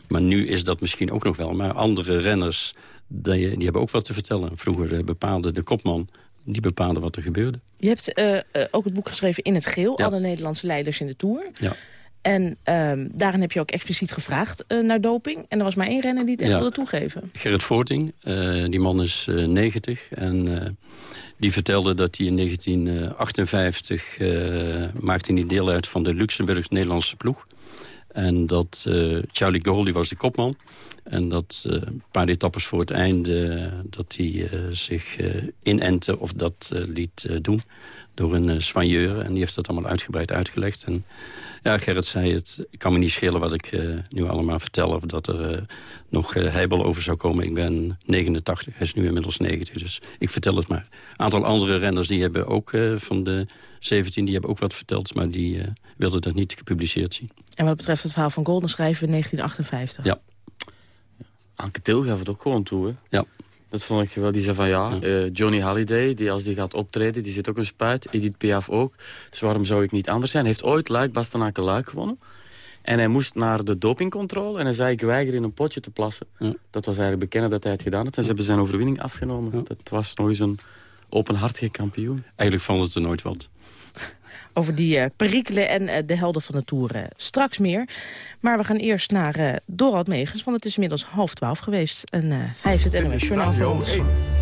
Maar nu is dat misschien ook nog wel. Maar andere renners, die, die hebben ook wat te vertellen. Vroeger bepaalde de kopman die bepaalde wat er gebeurde. Je hebt uh, uh, ook het boek geschreven In het Geel. Ja. Alle Nederlandse leiders in de Tour. Ja. En um, daarin heb je ook expliciet gevraagd uh, naar doping. En er was maar één renner die het echt ja. wilde toegeven. Gerrit Voorting, uh, die man is uh, 90. En die vertelde dat hij in 1958 maakte hij deel uit van de Luxemburgs-Nederlandse ploeg. En dat Charlie Gaulle, die was de kopman. En dat een paar etappes voor het einde, dat hij zich inente of dat liet doen door een soigneur. En die heeft dat allemaal uitgebreid uitgelegd. En ja, Gerrit zei het, ik kan me niet schelen wat ik uh, nu allemaal vertel... of dat er uh, nog uh, heibel over zou komen. Ik ben 89, hij is nu inmiddels 90, dus ik vertel het maar. Een aantal andere renners die hebben ook van de 17... die hebben ook wat verteld, maar die wilden dat niet gepubliceerd zien. En wat betreft het verhaal van Golden schrijven we 1958. Ja. Anke Til gaf het ook gewoon toe, hè? Ja. Dat vond ik wel. Die zei van ja, eh, Johnny Halliday, die als die gaat optreden, die zit ook een spuit. Edith Piaf ook. Dus waarom zou ik niet anders zijn? Hij heeft ooit Luik Bastenaken Luik gewonnen. En hij moest naar de dopingcontrole en hij zei ik weiger in een potje te plassen. Dat was eigenlijk bekennen dat hij het gedaan had. En ze hebben zijn overwinning afgenomen. Dat was nog eens een openhartige kampioen. Eigenlijk vond het er nooit wat. Over die uh, perikelen en uh, de helden van de Tour uh, straks meer. Maar we gaan eerst naar Dorald Megens, want het is inmiddels half twaalf geweest. En hij heeft het NOS Journaal voor.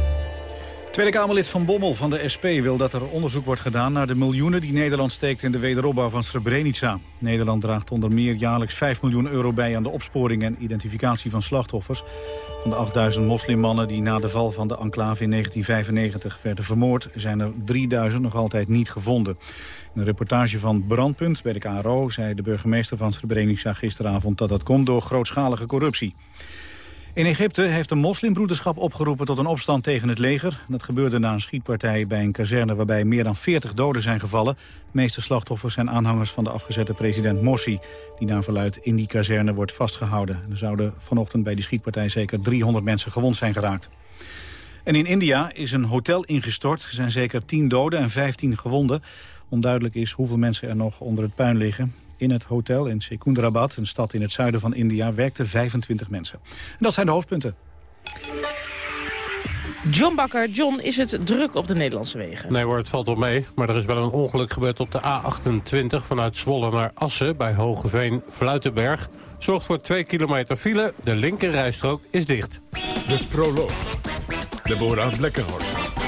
Tweede Kamerlid Van Bommel van de SP wil dat er onderzoek wordt gedaan... naar de miljoenen die Nederland steekt in de wederopbouw van Srebrenica. Nederland draagt onder meer jaarlijks 5 miljoen euro bij... aan de opsporing en identificatie van slachtoffers. Van de 8000 moslimmannen die na de val van de enclave in 1995 werden vermoord... zijn er 3000 nog altijd niet gevonden. In een reportage van Brandpunt bij de KRO zei de burgemeester van Srebrenica gisteravond... dat dat komt door grootschalige corruptie. In Egypte heeft de moslimbroederschap opgeroepen tot een opstand tegen het leger. Dat gebeurde na een schietpartij bij een kazerne waarbij meer dan 40 doden zijn gevallen. De meeste slachtoffers zijn aanhangers van de afgezette president Morsi... die naar verluid in die kazerne wordt vastgehouden. Er zouden vanochtend bij die schietpartij zeker 300 mensen gewond zijn geraakt. En in India is een hotel ingestort. Er zijn zeker 10 doden en 15 gewonden. Onduidelijk is hoeveel mensen er nog onder het puin liggen. In het hotel in Secunderabad, een stad in het zuiden van India, werkten 25 mensen. En dat zijn de hoofdpunten. John Bakker, John, is het druk op de Nederlandse wegen? Nee hoor, het valt wel mee. Maar er is wel een ongeluk gebeurd op de A28 vanuit Zwolle naar Assen... bij Hogeveen-Fluitenberg. Zorgt voor 2 kilometer file. De linkerrijstrook is dicht. De proloog. Deborah Blekkenhorst.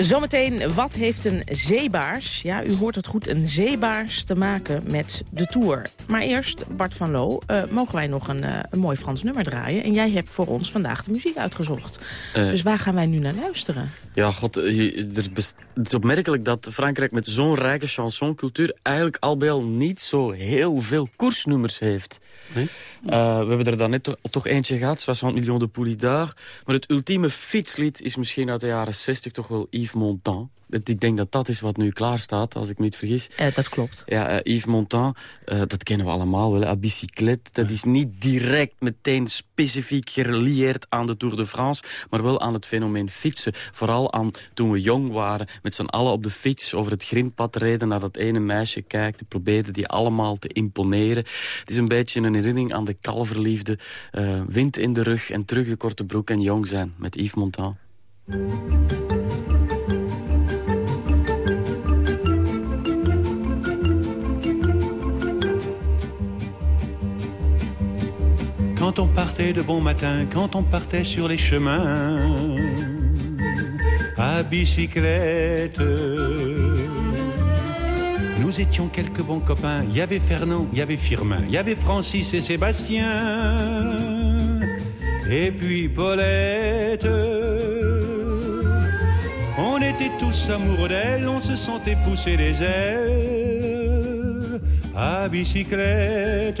Zometeen, wat heeft een zeebaars, ja, u hoort het goed, een zeebaars te maken met de Tour. Maar eerst, Bart van Loo, uh, mogen wij nog een, uh, een, mooi Frans nummer draaien. En jij hebt voor ons vandaag de muziek uitgezocht. Uh, dus waar gaan wij nu naar luisteren? Ja, god, het is opmerkelijk dat Frankrijk met zo'n rijke chansoncultuur... eigenlijk al bij al niet zo heel veel koersnummers heeft. Nee? we hebben er dan net to toch eentje gehad, 60 miljoen de Poulidor. Maar het ultieme fietslied is misschien uit de jaren 60 toch wel Yves Montand. Ik denk dat dat is wat nu klaar staat, als ik me niet vergis. Uh, dat klopt. Ja, uh, Yves Montand, uh, dat kennen we allemaal wel. A bicyclette, dat is niet direct meteen specifiek gerelieerd aan de Tour de France... maar wel aan het fenomeen fietsen. Vooral aan toen we jong waren, met z'n allen op de fiets... over het grindpad reden, naar dat ene meisje kijken... probeerden die allemaal te imponeren. Het is een beetje een herinnering aan de kalverliefde. wind in de rug en terug korte broek en jong zijn met Yves Montand. Quand on partait de bon matin, quand on partait sur les chemins à bicyclette. Nous étions quelques bons copains. Il y avait Fernand, il y avait Firmin, il y avait Francis et Sébastien. Et puis Paulette. On était tous amoureux d'elle, on se sentait pousser les ailes à bicyclette.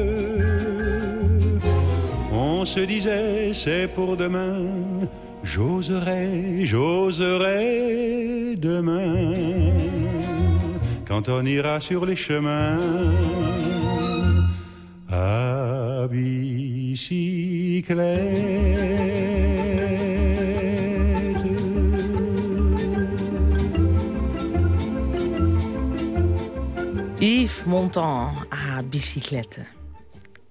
on se disait c'est pour demain. J'oserai, j'oserai demain. Quand on ira sur les chemins à Yves Montand, à bicyclette.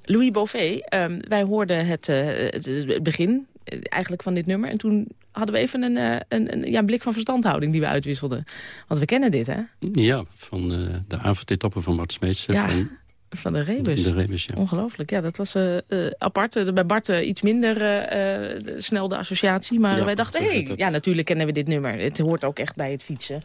Louis Beauvais, um, wij hoorden het, uh, het begin uh, eigenlijk van dit nummer. En toen hadden we even een, uh, een, een, ja, een, blik van verstandhouding die we uitwisselden. Want we kennen dit, hè? Ja, van de avondetappen van Bart Smeets. Ja. Van, van de Rebus. De Rebus, ja. Ongelooflijk. Ja, dat was apart. bij Bart iets minder snel de associatie. Maar ja, wij dachten, hé, hey, ja, natuurlijk kennen we dit nummer. Het hoort ook echt bij het fietsen.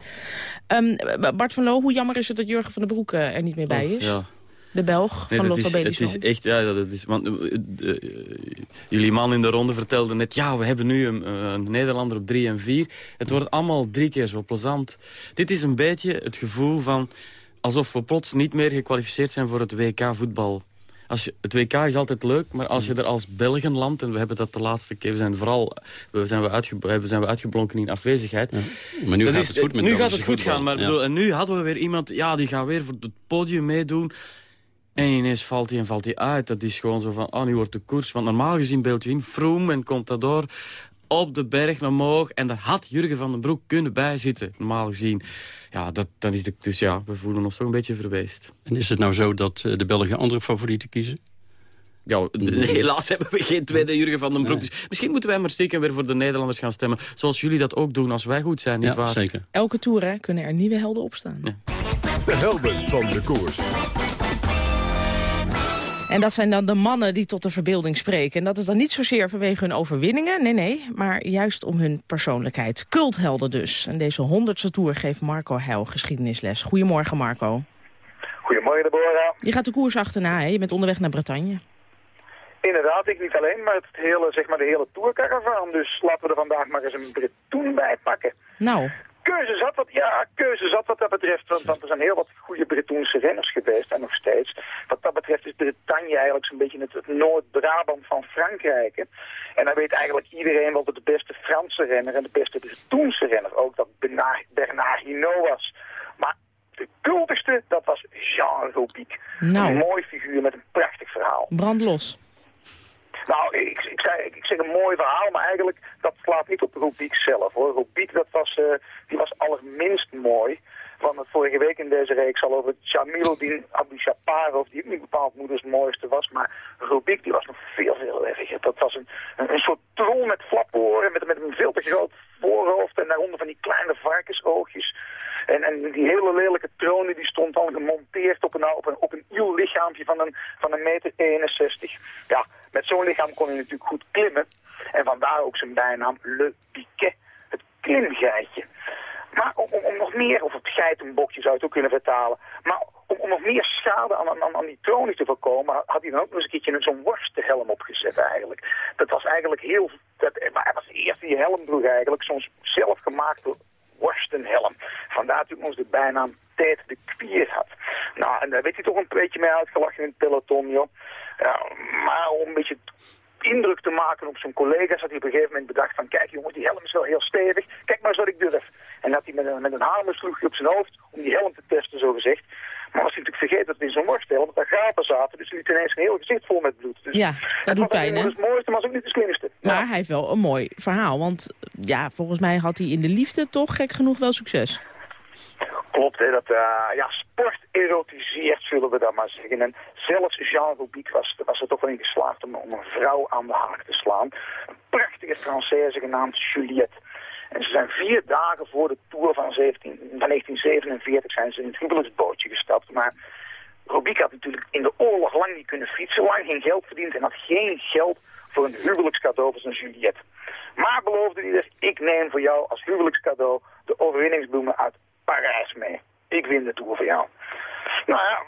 Um, Bart van Loo, hoe jammer is het dat Jurgen van den Broek er niet meer bij is? Ja. De Belg nee, van Lotto is, Het is echt, ja, dat is, want, uh, uh, jullie man in de ronde vertelde net, ja, we hebben nu een, een, Nederlander op drie en vier. Het wordt allemaal drie keer zo plezant. Dit is een beetje het gevoel van, alsof we plots niet meer gekwalificeerd zijn voor het WK voetbal. Als je, het WK is altijd leuk, maar als je er als Belgenland... en we hebben dat de laatste keer, we zijn vooral we zijn we, uitge, we zijn we uitgeblonken in afwezigheid. Ja. Maar nu gaat is, het goed met Nu gaat het goed gaan, maar ja. bedoel, en nu hadden we weer iemand... ja, die gaat weer voor het podium meedoen... En ineens valt hij en valt hij uit. Dat is gewoon zo van, oh, nu wordt de koers. Want normaal gezien beeld je in, Froome en Contador op de berg omhoog. En daar had Jurgen van den Broek kunnen bijzitten, normaal gezien. Ja, dat, dan is de, dus ja, we voelen ons toch een beetje verweest. En is het nou zo dat de Belgen andere favorieten kiezen? Ja, helaas hebben we geen tweede Jurgen van den Broek. Nee. Dus misschien moeten wij maar stiekem weer voor de Nederlanders gaan stemmen. Zoals jullie dat ook doen als wij goed zijn, ja, nietwaar? zeker. Elke toer hè, kunnen er nieuwe helden opstaan. Ja. De helden van de koers. En dat zijn dan de mannen die tot de verbeelding spreken. En dat is dan niet zozeer vanwege hun overwinningen, nee, nee. Maar juist om hun persoonlijkheid. Culthelden dus. En deze honderdste toer geeft Marco Heil geschiedenisles. Goedemorgen, Marco. Goedemorgen, Deborah. Je gaat de koers achterna, hè? Je bent onderweg naar Bretagne. Inderdaad, ik niet alleen, maar het hele, zeg maar de hele tourcaravaan. Dus laten we er vandaag maar eens een Bretoen bij pakken. Nou, keuze zat wat, ja, keuze zat wat dat betreft. Want, want er zijn heel wat goede Bretoense renners geweest en nog steeds. Wat dat betreft is Bretagne eigenlijk zo'n beetje het, het Noord-Brabant van Frankrijk. Hè. En dan weet eigenlijk iedereen wel dat de beste Franse renner en de beste Bretoense renner ook dat Bernard, Bernard Hinault was. Maar de kultigste, dat was Jean Robic. Nou. Een mooi figuur met een prachtig verhaal. Brand los. Nou, ik, zeg een mooi verhaal, maar eigenlijk dat slaat niet op Robiek zelf. hoor. Robiek, dat was, uh, die was allerminst mooi. Want het vorige week in deze reeks al over Jamiluddin Abu Shaparov, die ook niet bepaald moeders mooiste was. Maar Robiek, die was nog veel, veel erger. Dat was een, een, soort troll met flaporen, met, met een veel te groot voorhoofd en daaronder van die kleine varkensoogjes. En, en die hele lelijke troon die stond dan gemonteerd op een, op een, op een iel lichaampje van een, van een meter 61. Ja, met zo'n lichaam kon hij natuurlijk goed klimmen. En vandaar ook zijn bijnaam Le Piquet, het klimgeitje. Maar om, om, nog meer, of het geitenbokje zou je het ook kunnen vertalen. Maar om, om nog meer schade aan, aan, aan die tronie te voorkomen, had hij dan ook nog eens een keertje zo'n worstenhelm opgezet eigenlijk. Dat was eigenlijk heel, dat, maar hij was de eerste die helm eigenlijk, zo'n zelfgemaakte worstenhelm. Vandaar dat ons de bijnaam Tijd de Kwier had. Nou, en daar werd hij toch een beetje mee uitgelachen in het peloton, joh. Ja, maar om een beetje indruk te maken op zijn collega's had hij op een gegeven moment bedacht van kijk jongens, die helm is wel heel stevig, kijk maar eens wat ik durf. En had hij met een, met een hamersloegje op zijn hoofd om die helm te testen, zo gezegd. Maar als hij natuurlijk vergeet dat het in zo'n worsthelm, dat daar gaten zaten, dus hij liet ineens een heel gezicht vol met bloed. Dus ja, dat doet pijn, hè? Het mooiste, maar ook niet het slimste. Maar ja. hij heeft wel een mooi verhaal, want ja, volgens mij had hij in de liefde toch gek genoeg wel succes. Klopt, hè, dat uh, ja, sport erotiseert, zullen we dat maar zeggen. En zelfs Jean Robic was, was er toch wel in geslaagd om, om, een vrouw aan de haak te slaan. Een prachtige Française genaamd Juliette. En ze zijn vier dagen voor de Tour van, 17, van 1947 zijn ze in het huwelijksbootje gestapt. Maar Robic had natuurlijk in de oorlog lang niet kunnen fietsen, lang geen geld verdiend en had geen geld voor een huwelijkscadeau voor zijn Juliette. Maar beloofde hij er, ik neem voor jou als huwelijkscadeau de overwinningsbloemen uit Parijs mee. Ik win de Tour voor jou. Nou ja,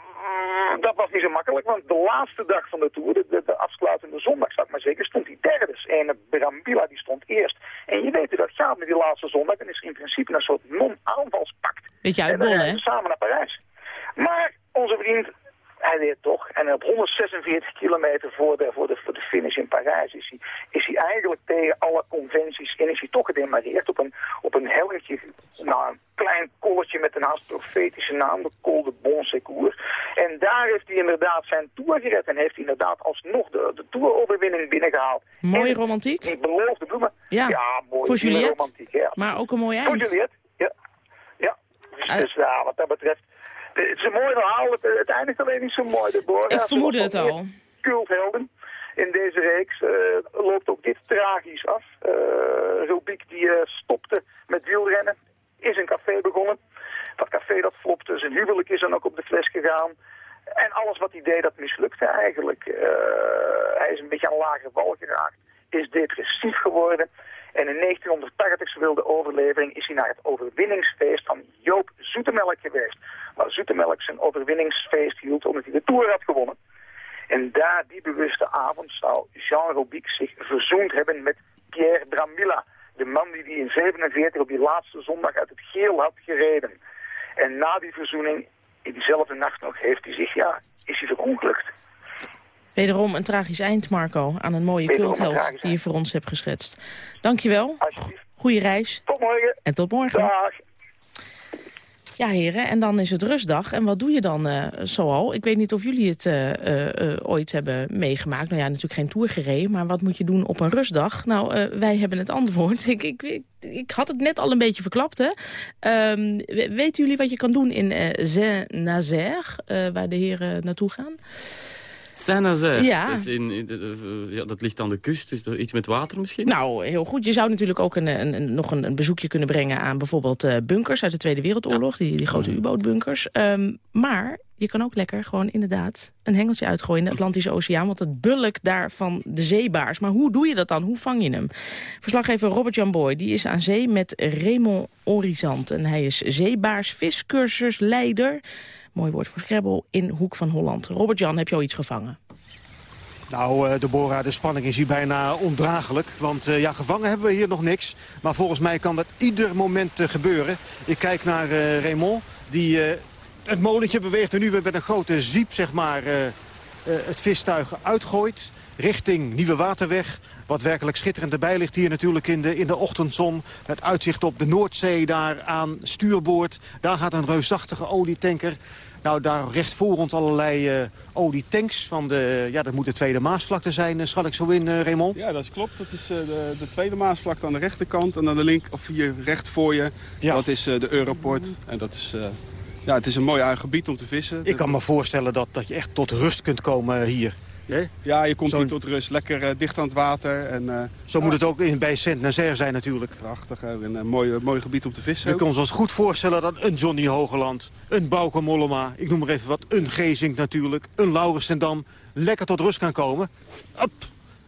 dat was niet zo makkelijk, want de laatste dag van de Tour, de, de, de afsluitende zondag, zou ik maar zeker, stond hij derde. En Brambilla die stond eerst. En je weet hoe dat gaat met die laatste zondag, en is in principe een soort non-aanvalspact. Beetje uitbollen, hè? Samen naar Parijs. Maar onze vriend hij weer toch. En op 146 kilometer voor de, voor de, voor de finish in Parijs is hij, is hij eigenlijk tegen alle conventies in. Is hij toch gedemareerd op een, op een hellertje, nou, een klein kolletje met een haast profetische naam, de Col de Bon Secours. En daar heeft hij inderdaad zijn Tour gered en heeft hij inderdaad alsnog de, de Tour-overwinning binnengehaald. Mooie romantiek. Die beloofde bloemen. Ja, ja mooi. voor Juliette. Romantiek, ja. Maar ook een mooi eind. Voor Juliette, ja. Ja, dus, Uh, dus ja, wat dat betreft... Het is een mooi verhaal, het, het eindigt alleen niet zo mooi. De. Ik vermoedde het al. meer Culthelden in deze reeks eh, loopt ook dit tragisch af. Uh, Rubik die eh, stopte met wielrennen, is een café begonnen. Café dat flopte, zijn huwelijk is dan ook op de fles gegaan. En alles wat hij deed, dat mislukte eigenlijk. Eh, hij is een beetje aan lage wal geraakt, is depressief geworden. En in 1980, zo wil de overlevering, is hij naar het overwinningsfeest van Joop Zoetemelk geweest. Waar Zoetemelk zijn overwinningsfeest hield omdat hij de Tour had gewonnen. En daar, die bewuste avond, zou Jean Robic zich verzoend hebben met Pierre Dramilla. De man die hij in 47 op die laatste zondag uit het geel had gereden. En na die verzoening, in diezelfde nacht nog, heeft hij zich, ja, is hij verongelukt. Wederom een tragisch eind, Marco, aan een mooie cultheld die je voor ons hebt geschetst. Dankjewel. Goeie reis. Tot morgen. En tot morgen. Dag. Ja, heren, en dan is het rustdag. En wat doe je dan uh, zoal? Ik weet niet of jullie het uh, uh, ooit hebben meegemaakt. Nou ja, natuurlijk geen tour gereden, maar wat moet je doen op een rustdag? Nou, wij hebben het antwoord. Ik, ik, ik, had het net al een beetje verklapt, hè. Um, weten jullie wat je kan doen in Saint-Nazaire, waar de heren naartoe gaan? Saint-Nazaire. Ja. Dat, in, in, ja, dat ligt aan de kust, dus iets met water misschien? Nou, heel goed. Je zou natuurlijk ook een, een, nog een, een, bezoekje kunnen brengen aan bijvoorbeeld uh, bunkers uit de Tweede Wereldoorlog. Ja. Die, die grote U-bootbunkers. Um, maar je kan ook lekker gewoon inderdaad een hengeltje uitgooien in de Atlantische Oceaan. Want het bulk daar van de zeebaars. Maar hoe doe je dat dan? Hoe vang je hem? Verslaggever Robert Jan Boy die is aan zee met Raymond Orizant. En hij is zeebaars viscursusleider mooi woord voor Scrabble, in Hoek van Holland. Robert-Jan, heb je al iets gevangen? Nou, uh, Deborah, de spanning is hier bijna ondraaglijk. Want uh, ja, gevangen hebben we hier nog niks. Maar volgens mij kan dat ieder moment uh, gebeuren. Ik kijk naar Raymond, die het molentje beweegt... en nu weer met een grote ziep, zeg maar, het vistuig uitgooit... richting Nieuwe Waterweg. Wat werkelijk schitterend erbij ligt hier natuurlijk in de, in de ochtendzon. Het uitzicht op de Noordzee daar aan stuurboord. Daar gaat een reusachtige olietanker. Nou, daar recht voor ons allerlei uh, olietanks. Van de, ja, dat moet de Tweede Maasvlakte zijn, uh, schat ik zo in, uh, Raymond? Ja, dat is klopt. Dat is de, de, Tweede Maasvlakte aan de rechterkant. En aan de link, of hier recht voor je, ja. dat is de Europort. En dat is... ja, het is een mooi gebied om te vissen. Ik kan me voorstellen dat, dat je echt tot rust kunt komen hier. Ja, je komt hier tot rust. Lekker uh, dicht aan het water. En, uh, Zo moet het ook in, bij Saint-Nazaire zijn natuurlijk. Prachtig. Een uh, mooi, mooi gebied om te vissen. Je kan ons goed voorstellen dat een Johnny Hogeland, een Bauke Mollema... ik noem maar even wat, een Gezink natuurlijk, een Laurens Dam... lekker tot rust kan komen. Op,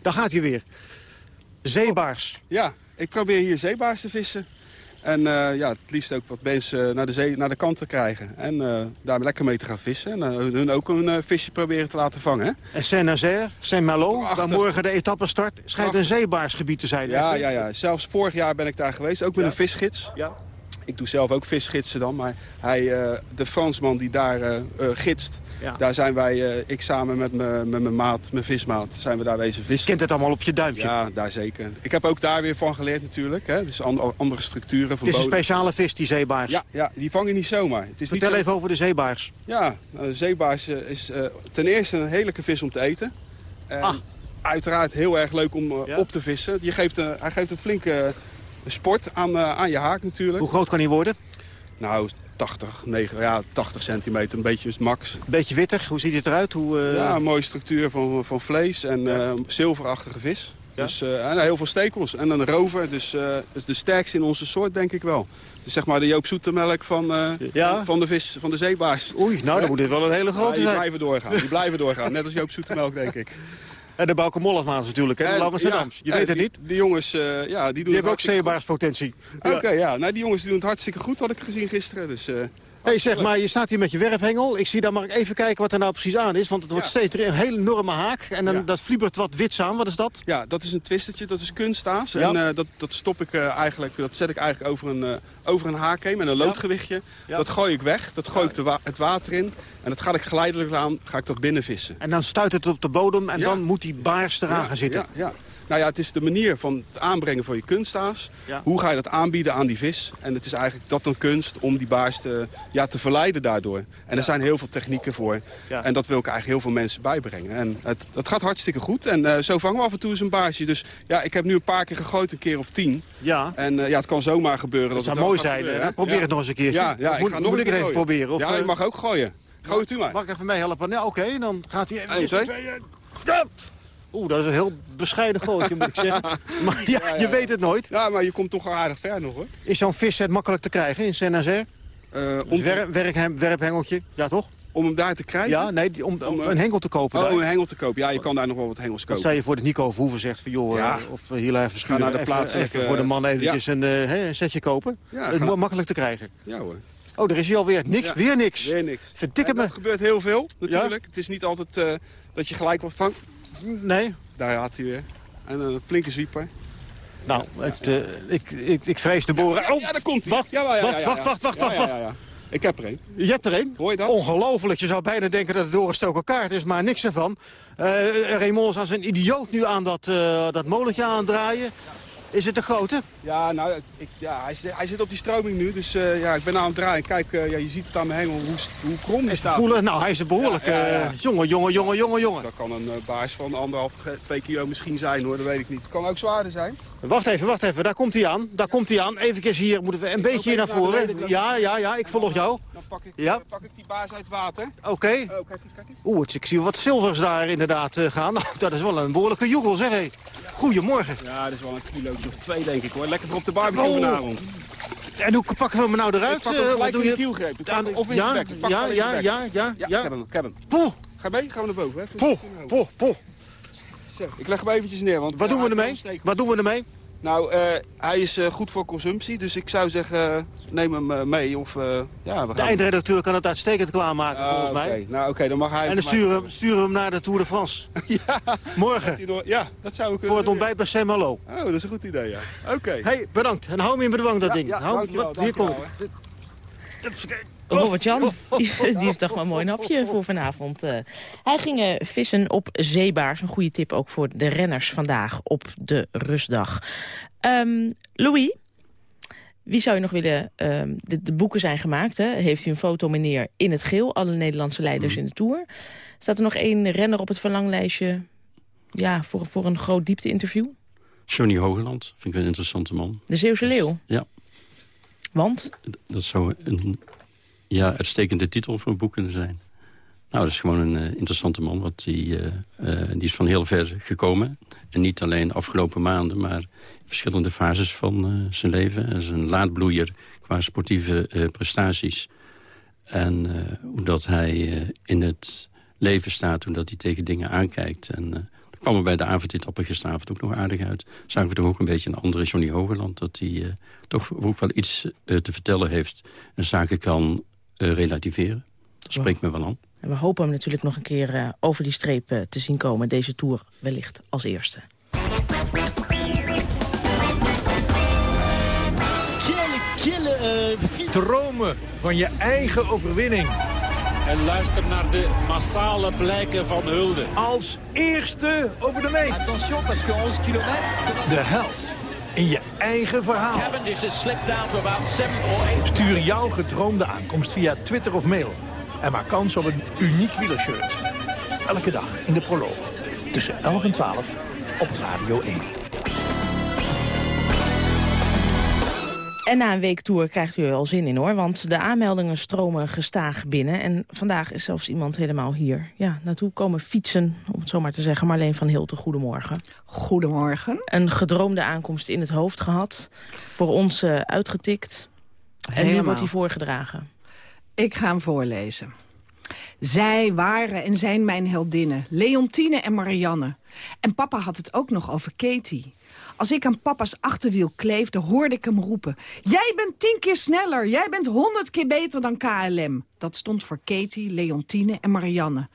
daar gaat hij weer. Zeebaars. Ja, ik probeer hier zeebaars te vissen. En uh, ja, het liefst ook wat mensen naar de, zee, naar de kant te krijgen. En uh, daar lekker mee te gaan vissen. En uh, hun ook een visje proberen te laten vangen. Hè? En Saint-Nazaire, Saint-Malo, waar morgen de etappe start... schijnt een zeebaarsgebied te zijn. Ja, ja, ja, zelfs vorig jaar ben ik daar geweest. Ook met ja. een visgids. Ja. Ik doe zelf ook visgidsen dan. Maar hij, de Fransman die daar gidst... Ja. Daar zijn wij, ik samen met mijn maat, mijn vismaat, zijn we daar wezen vissen. Kent het allemaal op je duimpje? Ja, daar zeker. Ik heb ook daar weer van geleerd natuurlijk. Hè. Dus and, andere structuren. Van het is een speciale vis, die zeebaars. Ja, ja die vang je niet zomaar. Het is Vertel niet zo... even over de zeebaars. Ja, nou, de zeebaars is uh, ten eerste een heerlijke vis om te eten. En ah. Uiteraard heel erg leuk om uh, ja? op te vissen. Je geeft een, hij geeft een flinke sport aan, uh, aan je haak natuurlijk. Hoe groot kan hij worden? Nou, 80, 9, ja, 80 centimeter, een beetje is max. Beetje wittig, hoe ziet het eruit? Hoe, uh... Ja, een mooie structuur van, van vlees en ja. uh, zilverachtige vis. Ja? Dus uh, en heel veel stekels. En een rover, dus, dus de sterkste in onze soort, denk ik wel. Dus zeg maar de Joop Zoetemelk van, ja? van de vis, van de zeebaars. Oei, nou dan moet dit wel een hele grote ja, die zijn. blijven doorgaan, die blijven doorgaan. Net als Joop Zoetemelk, denk ik. En de Mollefmaans natuurlijk, hè? de Amsterdams. Je weet het die, niet. Die jongens, uh, ja, die doen Die hebben ook zeebaarspotentie. Oké, okay, ja. Nou, die jongens die doen het hartstikke goed, had ik gezien gisteren. Dus uh, hey, zeg maar, je staat hier met je werphengel. Ik zie daar maar even kijken wat er nou precies aan is. Want het wordt steeds een hele enorme haak. En dan, dat fliebert wat aan. Wat is dat? Ja, dat is een twistertje. Dat is kunststaas. Ja. En eh, dat, dat stop ik eh, eigenlijk, dat zet ik eigenlijk over een, eh, over een haak heen met een loodgewichtje. Dat gooi ik weg. Dat gooi ik de wa- het water in. En dat ga ik geleidelijk aan, ga ik dat binnenvissen. En dan stuit het op de bodem en dan moet die baars eraan Ja, gaan zitten. Ja, ja. Nou ja, het is de manier van het aanbrengen van je kunstaas. Hoe ga je dat aanbieden aan die vis? En het is eigenlijk dat een kunst om die baars te, ja, te verleiden daardoor. En er zijn heel veel technieken voor. En dat wil ik eigenlijk heel veel mensen bijbrengen. En het, het gaat hartstikke goed. En eh, zo vangen we af en toe eens een baarsje. Dus ja, ik heb nu een paar keer gegooid, een keer of tien. Ja. En eh, ja, het kan zomaar gebeuren. Dat, dat zou het mooi zijn. Probeer het nog eens een keertje. Ja, ja, ik moet, ga nog moet ik even proberen? Of, ja, eh? je mag ook gooien. Gooi het u maar. Mag ik even meehelpen? Nou, Oké, dan gaat hij even... 1, 2. Oeh, dat is een heel bescheiden gootje, moet ik zeggen. Maar ja, je weet het nooit. Ja, maar je komt toch al aardig ver nog, hoor. Is zo'n visset makkelijk te krijgen in Saint-Nazaire? om Dus werp, werkhem- werphengeltje, ja toch? Om hem daar te krijgen? Ja, nee, om, om een hengel te kopen Oh, daar. een hengel te kopen. Ja, je kan daar nog wel wat hengels Wat kopen. zei je voor de Nico Verhoeven zegt van joh, Ja. eh, of hier even schuren, naar de even, plaatselijke- even voor de man eventjes een, eh, hè, een setje kopen? Ja, het is makkelijk te krijgen. Ja hoor. Oh, er is hier alweer niks, Ja. weer niks. Weer niks. Verdikke En me. Dat gebeurt heel veel, natuurlijk. Het is niet altijd eh, dat je gelijk wat vangt. Nee. Daar had hij weer. En een flinke zwieper. Nou, het, eh, ik, ik, ik vrees de boren. Ja, ja, daar komt hij. Wacht, Ja, ja, ja, wacht, ja, wacht, ja. wacht, wacht, Ja, wacht, ja, wacht. ja, ja. Ik heb er een. Je hebt er een? Hoor je dat? Ongelooflijk. Je zou bijna denken dat het doorgestoken kaart is, maar niks ervan. Eh Raymond is als een idioot nu aan dat, eh, dat molentje aan het draaien. Is het een grote? Ja, nou, ik, ja, hij, zit, hij zit op die stroming nu. Dus eh, ja, ik ben aan het draaien. Kijk, eh, ja, je ziet het aan mijn hengel hoe, hoe krom die staat. Voelen? Nou, hij is een behoorlijk... Ja, ja, ja. eh, jongen, jongen, jongen, jongen, jongen. Dat kan een eh, baars van anderhalf, twee- kilo misschien zijn hoor, dat weet ik niet. Het kan ook zwaarder zijn. Wacht even, wacht even. Daar komt hij aan. Daar komt hij aan. Even hier moeten we een beetje hier naar voren. beneden, Ja, ja, ja. Ik volg jou. Dan pak ik, Ja. eh, pak ik die baars uit water. Oké. Oh, kijk eens, kijk eens. Oeh, ik zie wat zilvers daar inderdaad eh, gaan. Nou, dat is wel een behoorlijke joegel, zeg hé. Goedemorgen. Ja, dat is wel een kilo of twee denk ik hoor. Lekker voor op de barbecue Oh. vanavond. En hoe pakken we hem nou eruit? Ik pak hem Eh, gelijk doe in je kielgreep. Ik pak hem of in ja, bek. Ik pak ja, hem ja, bek. ja, ja, ja. ja. Ik heb hem, ik heb hem. Poh, Ga mee? Gaan we naar boven. Hè? poh, poh, poh. Zo, ik leg hem eventjes neer. Want, Wat doen we ermee? Wat doen we ermee? Nou, eh, hij is eh, goed voor consumptie. Dus ik zou zeggen, eh, neem hem mee. Of, ja, we De gaan... eindredacteur kan het uitstekend klaarmaken, Ah, volgens mij. oké. Nou, oké, dan mag hij... En dan mij- sturen, we- sturen hem naar de Tour de France. Morgen. Ja, dat zou ik kunnen Voor het ontbijt bij Saint Malo. ja. Oh, dat is een goed idee, ja. Oké. hey, bedankt. En hou me in bedwang, dat Ja, ding. ja, hou, dankjewel, wat, hier komt Robert-Jan, die, die heeft toch wel een mooi napje voor vanavond. eh. hij ging eh, vissen op zeebaars. Een goede tip ook voor de renners vandaag op de rustdag. Ehm, Louis, wie zou je nog willen... ehm, de, de boeken zijn gemaakt, hè? Heeft u een foto, meneer, in het geel. Alle Nederlandse leiders in de Tour. Staat er nog één renner op het verlanglijstje... Ja, voor, voor een groot diepte-interview? Johnny Hogeland, vind ik een interessante man. De Zeeuwse Leeuw? Ja, Want? dat zou een ja, uitstekende titel voor een boek kunnen zijn. Nou, dat is gewoon een eh, interessante man. Want die, eh, eh, die is van heel ver gekomen. En niet alleen de afgelopen maanden, maar verschillende fases van zijn leven. Hij is een laadbloeier qua sportieve prestaties. En hoe dat hij in het leven staat, hoe dat hij tegen dingen aankijkt. En kwam er bij de avondetappe gisteravond ook nog aardig uit. Zagen we toch ook een beetje een andere Johnny Hogeland. Dat hij toch ook wel iets te vertellen heeft. En zaken kan relativeren. Dat spreekt me wel aan. En we hopen hem natuurlijk nog een keer eh, over die streep eh, te zien komen. Deze Tour wellicht als eerste. Dromen van je eigen overwinning. En luister naar de massale blijken van hulde. Als eerste over de meet. Attention, parce que 11 kilometer... De held in je eigen verhaal. Cavendish is slipped down to about 7 or 8. Stuur jouw gedroomde aankomst via Twitter of mail. En maak kans op een uniek wielershirt. Elke dag in de proloog. Tussen 11 en 12 op Radio 1. En na een week tour krijgt u er wel zin in hoor. Want de aanmeldingen stromen gestaag binnen. En vandaag is zelfs iemand helemaal hier ja, naartoe komen fietsen. Om het zo maar te zeggen. Marleen van Hilten, goedemorgen. Goedemorgen. Een gedroomde aankomst in het hoofd gehad. Voor ons eh, uitgetikt. En nu wordt hij voorgedragen. Ik ga hem voorlezen. Zij waren en zijn mijn heldinnen, Leontine en Marianne. En papa had het ook nog over Katie. Als ik aan papa's achterwiel kleefde, hoorde ik hem roepen... Jij bent tien keer sneller, jij bent honderd keer beter dan KLM. Dat stond voor Katie, Leontine en Marianne.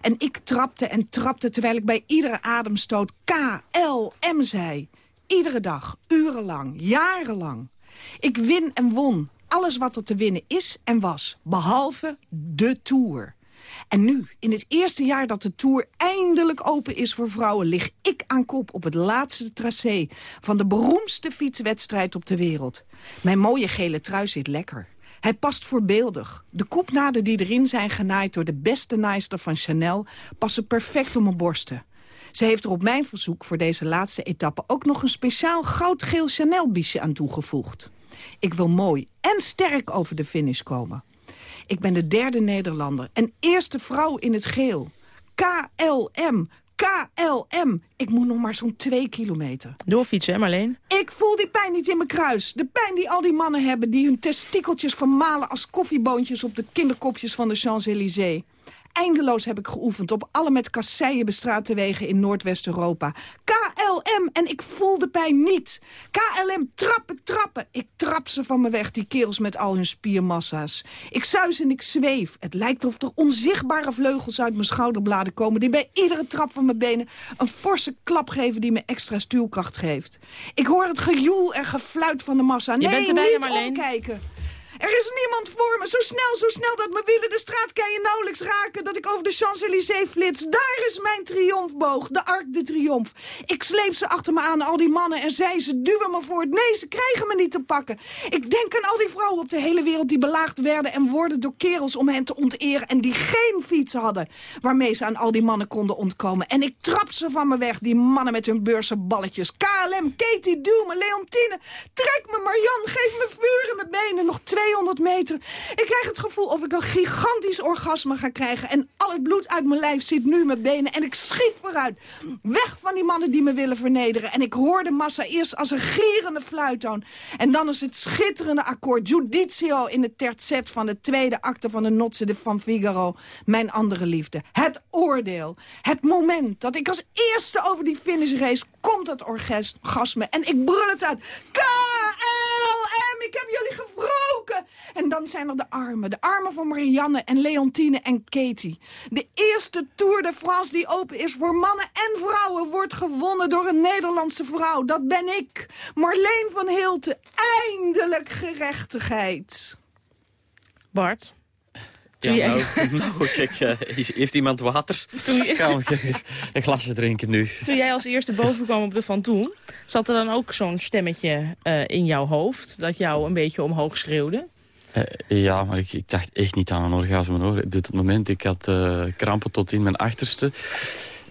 En ik trapte en trapte terwijl ik bij iedere ademstoot KLM zei. Iedere dag, urenlang, jarenlang. Ik win en won. Alles wat er te winnen is en was. Behalve de Tour. En nu, in het eerste jaar dat de Tour eindelijk open is voor vrouwen... lig ik aan kop op het laatste tracé van de beroemdste fietswedstrijd op de wereld. Mijn mooie gele trui zit lekker. Hij past voorbeeldig. De koepnaden die erin zijn genaaid door de beste naaister van Chanel... passen perfect op mijn borsten. Ze heeft er op mijn verzoek voor deze laatste etappe... ook nog een speciaal goudgeel Chanel-biesje aan toegevoegd. Ik wil mooi en sterk over de finish komen. Ik ben de derde Nederlander en eerste vrouw in het geel. KLM, KLM. Ik moet nog maar zo'n twee kilometer. Doorfietsen, hè Marleen? Ik voel die pijn niet in mijn kruis. De pijn die al die mannen hebben... die hun testikeltjes vermalen als koffieboontjes... op de kinderkopjes van de Champs-Élysées. Eindeloos heb ik geoefend op alle met kasseien bestraatte wegen in Noordwest-Europa. KLM en ik voel de pijn niet. KLM trappen, trappen. Ik trap ze van me weg, die kerels met al hun spiermassa's. Ik zuis en ik zweef. Het lijkt of er onzichtbare vleugels uit mijn schouderbladen komen... die bij iedere trap van mijn benen een forse klap geven... die me extra stuwkracht geeft. Ik hoor het gejoel en gefluit van de massa. Je nee, bent erbij, niet Marleen. omkijken. Er is niemand voor me. Zo snel, zo snel dat mijn wielen de straatkeien nauwelijks raken. Dat ik over de Champs-Élysées flits. Daar is mijn triomfboog. De Arc de Triomphe. Ik sleep ze achter me aan, al die mannen. En zij, ze duwen me voort. Nee, ze krijgen me niet te pakken. Ik denk aan al die vrouwen op de hele wereld die belaagd werden en worden door kerels om hen te onteren. En die geen fiets hadden. Waarmee ze aan al die mannen konden ontkomen. En ik trap ze van me weg. Die mannen met hun beurzenballetjes. KLM, Katie, duw me, Leontine. Trek me, Marianne. Geef me vuur in mijn benen. Nog 200 meter. Ik krijg het gevoel of ik een gigantisch orgasme ga krijgen. En al het bloed uit mijn lijf zit nu mijn benen. En ik schiet vooruit. Weg van die mannen die me willen vernederen. En ik hoor de massa eerst als een gierende fluittoon. En dan is het schitterende akkoord Judizio in het terzet van de tweede acte van de de Van Figaro. Mijn andere liefde. Het oordeel. Het moment dat ik als eerste over die finish race komt het orgasme. En ik brul het uit. KLM, ik heb jullie gewroken. En dan zijn er de armen. De armen van Marianne en Leontine en Katie. De eerste Tour de France die open is voor mannen en vrouwen... wordt gewonnen door een Nederlandse vrouw. Dat ben ik. Marleen van Hilten. Eindelijk gerechtigheid. Bart? Ja, Doe nou, nou kijk, eh, heeft iemand water? Doe je- Gaan we een glasje drinken nu. Toen jij als eerste boven kwam op de Van Toen... zat er dan ook zo'n stemmetje eh, in jouw hoofd... dat jou een beetje omhoog schreeuwde? Eh, ja, maar ik, ik dacht echt niet aan een orgasme hoor. Op dit moment, ik had eh, krampen tot in mijn achterste.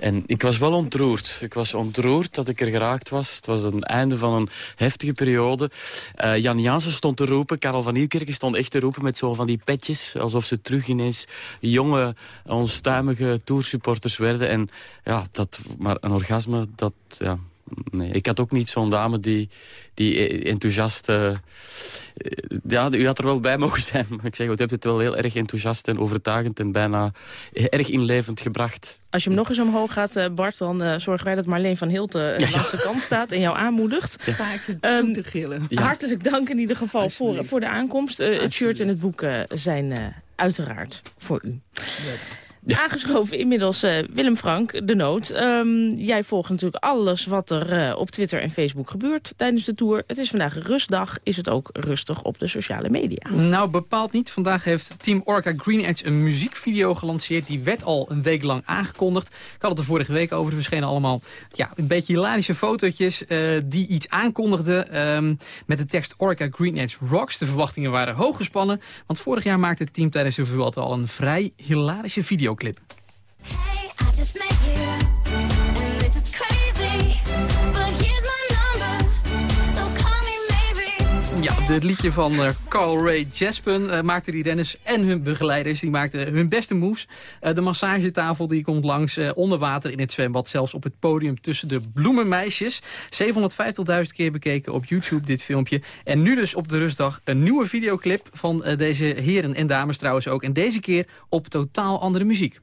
En ik was wel ontroerd. Ik was ontroerd dat ik er geraakt was. Het was het einde van een heftige periode. Eh, Jan Jansen stond te roepen. Karel van Nieuwkerk stond echt te roepen met zo van die petjes. Alsof ze terug ineens jonge, onstuimige toursupporters werden. En ja, dat, maar een orgasme, dat... Ja, Nee, ik had ook niet zo'n dame die, die enthousiast... eh, eh, ja, u had er wel bij mogen zijn. Maar ik zeg, u hebt het wel heel erg enthousiast en overtuigend... en bijna erg inlevend gebracht. Als je hem nog eens omhoog gaat, eh, Bart, dan eh, zorgen wij dat Marleen van Hilten langs de kant staat en jou aanmoedigt. Ga ik je Ehm, toe te gillen. Ja. Hartelijk dank in ieder geval voor, voor de aankomst. Eh, het shirt en het boek zijn eh, uiteraard voor u. Aangeschoven inmiddels eh, Willem Frank, de nood. Ehm, jij volgt natuurlijk alles wat er eh, op Twitter en Facebook gebeurt tijdens de tour. Het is vandaag een rustdag. Is het ook rustig op de sociale media? Nou, bepaald niet. Vandaag heeft Team Orca Green Edge een muziekvideo gelanceerd. Die werd al een week lang aangekondigd. Ik had het er vorige week over. Er verschenen allemaal ja, een beetje hilarische fotootjes eh, die iets aankondigden. ehm, met de tekst Orca Green Edge Rocks. De verwachtingen waren hoog gespannen. Want vorig jaar maakte het team tijdens de Vuelta al een vrij hilarische videoclip. I just met you, Ja, dit liedje van eh, Carl Ray Jaspen uh, maakten die renners en hun begeleiders. Die maakten hun beste moves. Eh, de massagetafel die komt langs eh, onder water in het zwembad. Zelfs op het podium tussen de bloemenmeisjes. 750.000 keer bekeken op YouTube dit filmpje. En nu dus op de rustdag een nieuwe videoclip van eh, deze heren en dames trouwens ook. En deze keer op totaal andere muziek.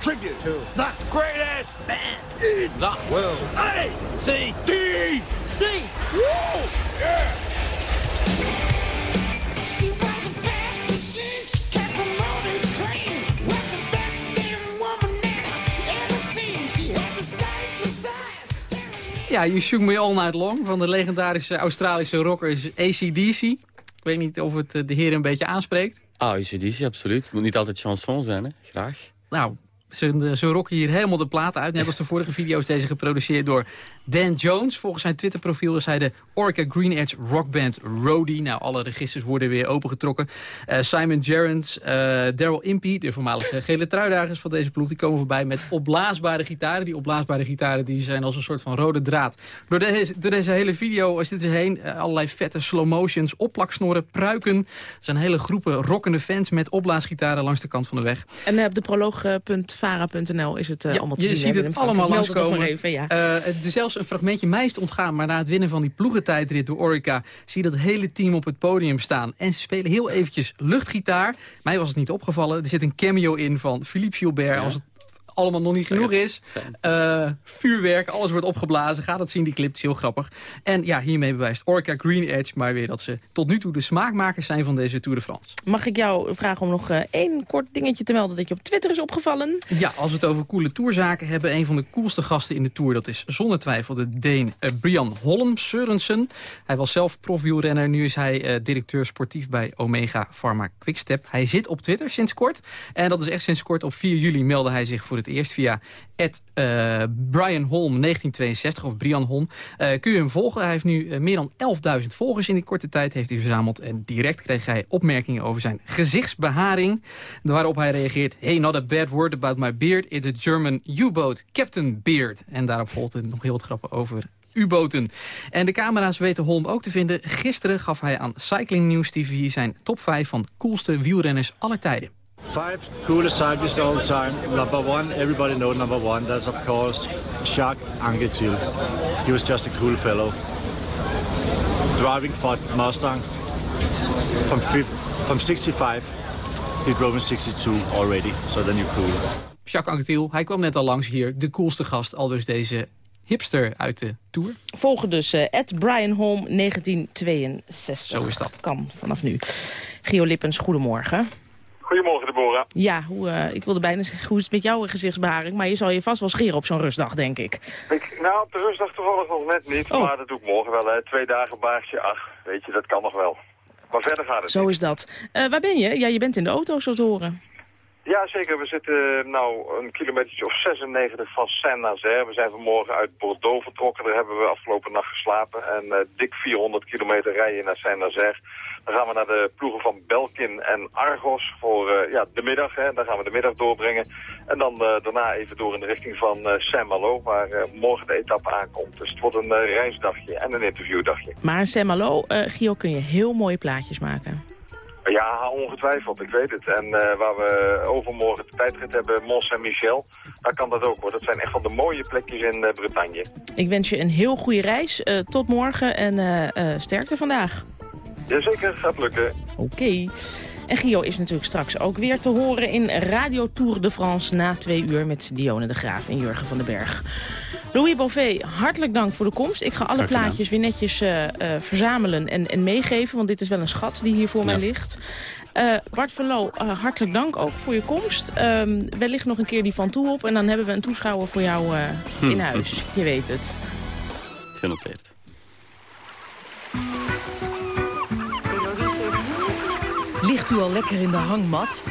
tribute to the greatest man in the world. A, C, D, C. Woo! Ja, You Shook Me All Night Long van de legendarische Australische rockers ACDC. Ik weet niet of het eh, de heren een beetje aanspreekt. Ah, ACDC, absoluut. Het moet niet altijd chanson zijn, hè? Graag. Nou, ze, rocken hier helemaal de platen uit. Net als de vorige video is deze geproduceerd door Dan Jones. Volgens zijn Twitterprofiel is hij de Orca Green Edge rockband Roadie. Nou, alle registers worden weer opengetrokken. Eh, Simon Gerrans, eh Daryl Impey, de voormalige gele truidagers van deze ploeg... die komen voorbij met opblaasbare gitaren. Die opblaasbare gitaren die zijn als een soort van rode draad. Door deze, door deze hele video zitten ze heen. eh, allerlei vette slow motions, opplaksnorren, pruiken. Er zijn hele groepen rockende fans met opblaasgitaren langs de kant van de weg. En op de is het eh, Ja, allemaal te je zien. ziet hè, het allemaal langskomen. even, ja. Eh, er zelfs een fragmentje mij is ontgaan, maar na het winnen van die ploegentijdrit door Orica... zie je dat hele team op het podium staan. En ze spelen heel eventjes luchtgitaar. Mij was het niet opgevallen. Er zit een cameo in van Philippe Gilbert... als het allemaal nog niet genoeg is. Eh, vuurwerk, alles wordt opgeblazen. Ga dat zien, die clip, het is heel grappig. En ja, hiermee bewijst Orca Green Edge maar weer... dat ze tot nu toe de smaakmakers zijn van deze Tour de France. Mag ik jou vragen om nog eh, één kort dingetje te melden dat je op Twitter is opgevallen? Ja, als we het over coole tourzaken hebben... een van de coolste gasten in de Tour... dat is zonder twijfel de Deen eh, Brian Holm Sørensen. Hij was zelf profwielrenner. Nu is hij eh, directeur sportief bij Omega Pharma Quickstep. Hij zit op Twitter sinds kort. En dat is echt sinds kort. Op 4 juli meldde hij zich voor eerst via... eh, Brian Holm 1962 of Brian Holm. Eh, kun je hem volgen? Hij heeft nu eh, meer dan 11.000 volgers in die korte tijd heeft hij verzameld. En direct kreeg hij opmerkingen over zijn gezichtsbeharing. Waarop hij reageert... Hey, not a bad word about my beard. It's a German U-boat, Captain Beard. En daarop volgde nog heel wat grappen over U-boten. En de camera's weten Holm ook te vinden. Gisteren gaf hij aan Cycling News TV zijn top 5 van coolste wielrenners aller tijden. Five coolest cyclists all time. Number one, everybody knows number one. That's of course Jacques Anquetil. He was just a cool fellow. Driving Ford Mustang from from 65. He drove in 62 already, so then you're cool. Jacques Anquetil, hij kwam net al langs hier. De coolste gast, al dus deze hipster uit de Tour. Volgen dus eh Brian Holm 1962. Zo is dat. Kan vanaf nu. Gio Lippens, goedemorgen. Goedemorgen, Deborah. Ja, hoe, eh, ik wilde bijna zeggen, hoe is het met jouw gezichtsbeharing? Maar je zal je vast wel scheren op zo'n rustdag, denk ik. Ik, nou, op de rustdag toevallig nog net niet, Oh. maar dat doe ik morgen wel. Hè. Twee dagen baasje, ach, weet je, dat kan nog wel. Maar verder gaat het Zo is dat. Eh, waar ben je? Ja, je bent in de auto, zo te horen. Ja, zeker. We zitten nou een kilometertje of 96 van Saint-Nazaire. We zijn vanmorgen uit Bordeaux vertrokken. Daar hebben we afgelopen nacht geslapen. En eh, dik 400 kilometer rijden naar Saint-Nazaire. Dan gaan we naar de ploegen van Belkin en Argos voor eh, ja, de middag. Hè. Dan gaan we de middag doorbrengen. En dan eh, daarna even door in de richting van eh, Saint-Malo, waar morgen de etappe aankomt. Dus het wordt een reisdagje en een interviewdagje. Maar in Saint-Malo, Gio, kun je heel mooie plaatjes maken. Ja, ongetwijfeld, ik weet het. En waar we overmorgen de tijdrit hebben, Mont Saint-Michel, daar kan dat ook hoor. Dat zijn echt van de mooie plekjes in eh, Bretagne. Ik wens je een heel goede reis. Tot morgen en sterkte vandaag. Jazeker, gaat lukken. Oké. En Gio is natuurlijk straks ook weer te horen in Radio Tour de France... na twee uur met Dione de Graaf en Jurgen van den Berg. Louis Bové, hartelijk dank voor de komst. Ik ga alle plaatjes weer netjes eh, eh, verzamelen en, en meegeven... want dit is wel een schat die hier voor mij ligt. Eh, Bart van Loo, hartelijk dank ook voor je komst. Ehm, wellicht nog een keer die van toe op... en dan hebben we een toeschouwer voor jou eh, Hm. in huis. Je weet het. Genoteerd. Ligt u al lekker in de hangmat?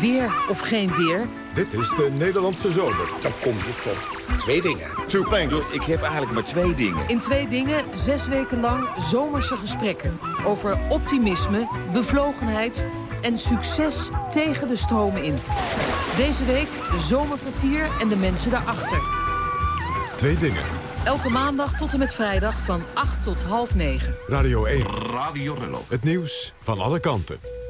Weer of geen weer? Dit is de Nederlandse zomer. Dan kom je tot twee dingen. Two things. Ik heb eigenlijk maar twee dingen. In twee dingen, zes weken lang zomerse gesprekken. Over optimisme, bevlogenheid en succes tegen de stromen in. Deze week zomerkwartier en de mensen daarachter. Twee dingen. Elke maandag tot en met vrijdag van 8 tot half 9. Radio 1. Radio Rello. Het nieuws van alle kanten.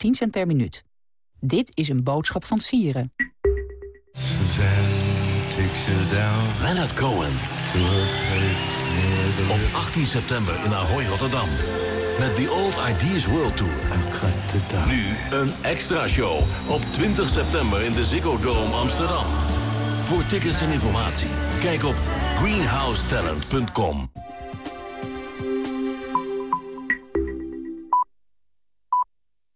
10 cent per minuut. Dit is een boodschap van Sieren. Leonard Cohen. Op 18 september in Ahoy, Rotterdam. Met The Old Ideas World Tour. Nu een extra show op 20 september in de Ziggo Dome Amsterdam. Voor tickets en informatie, kijk op greenhousetalent.com.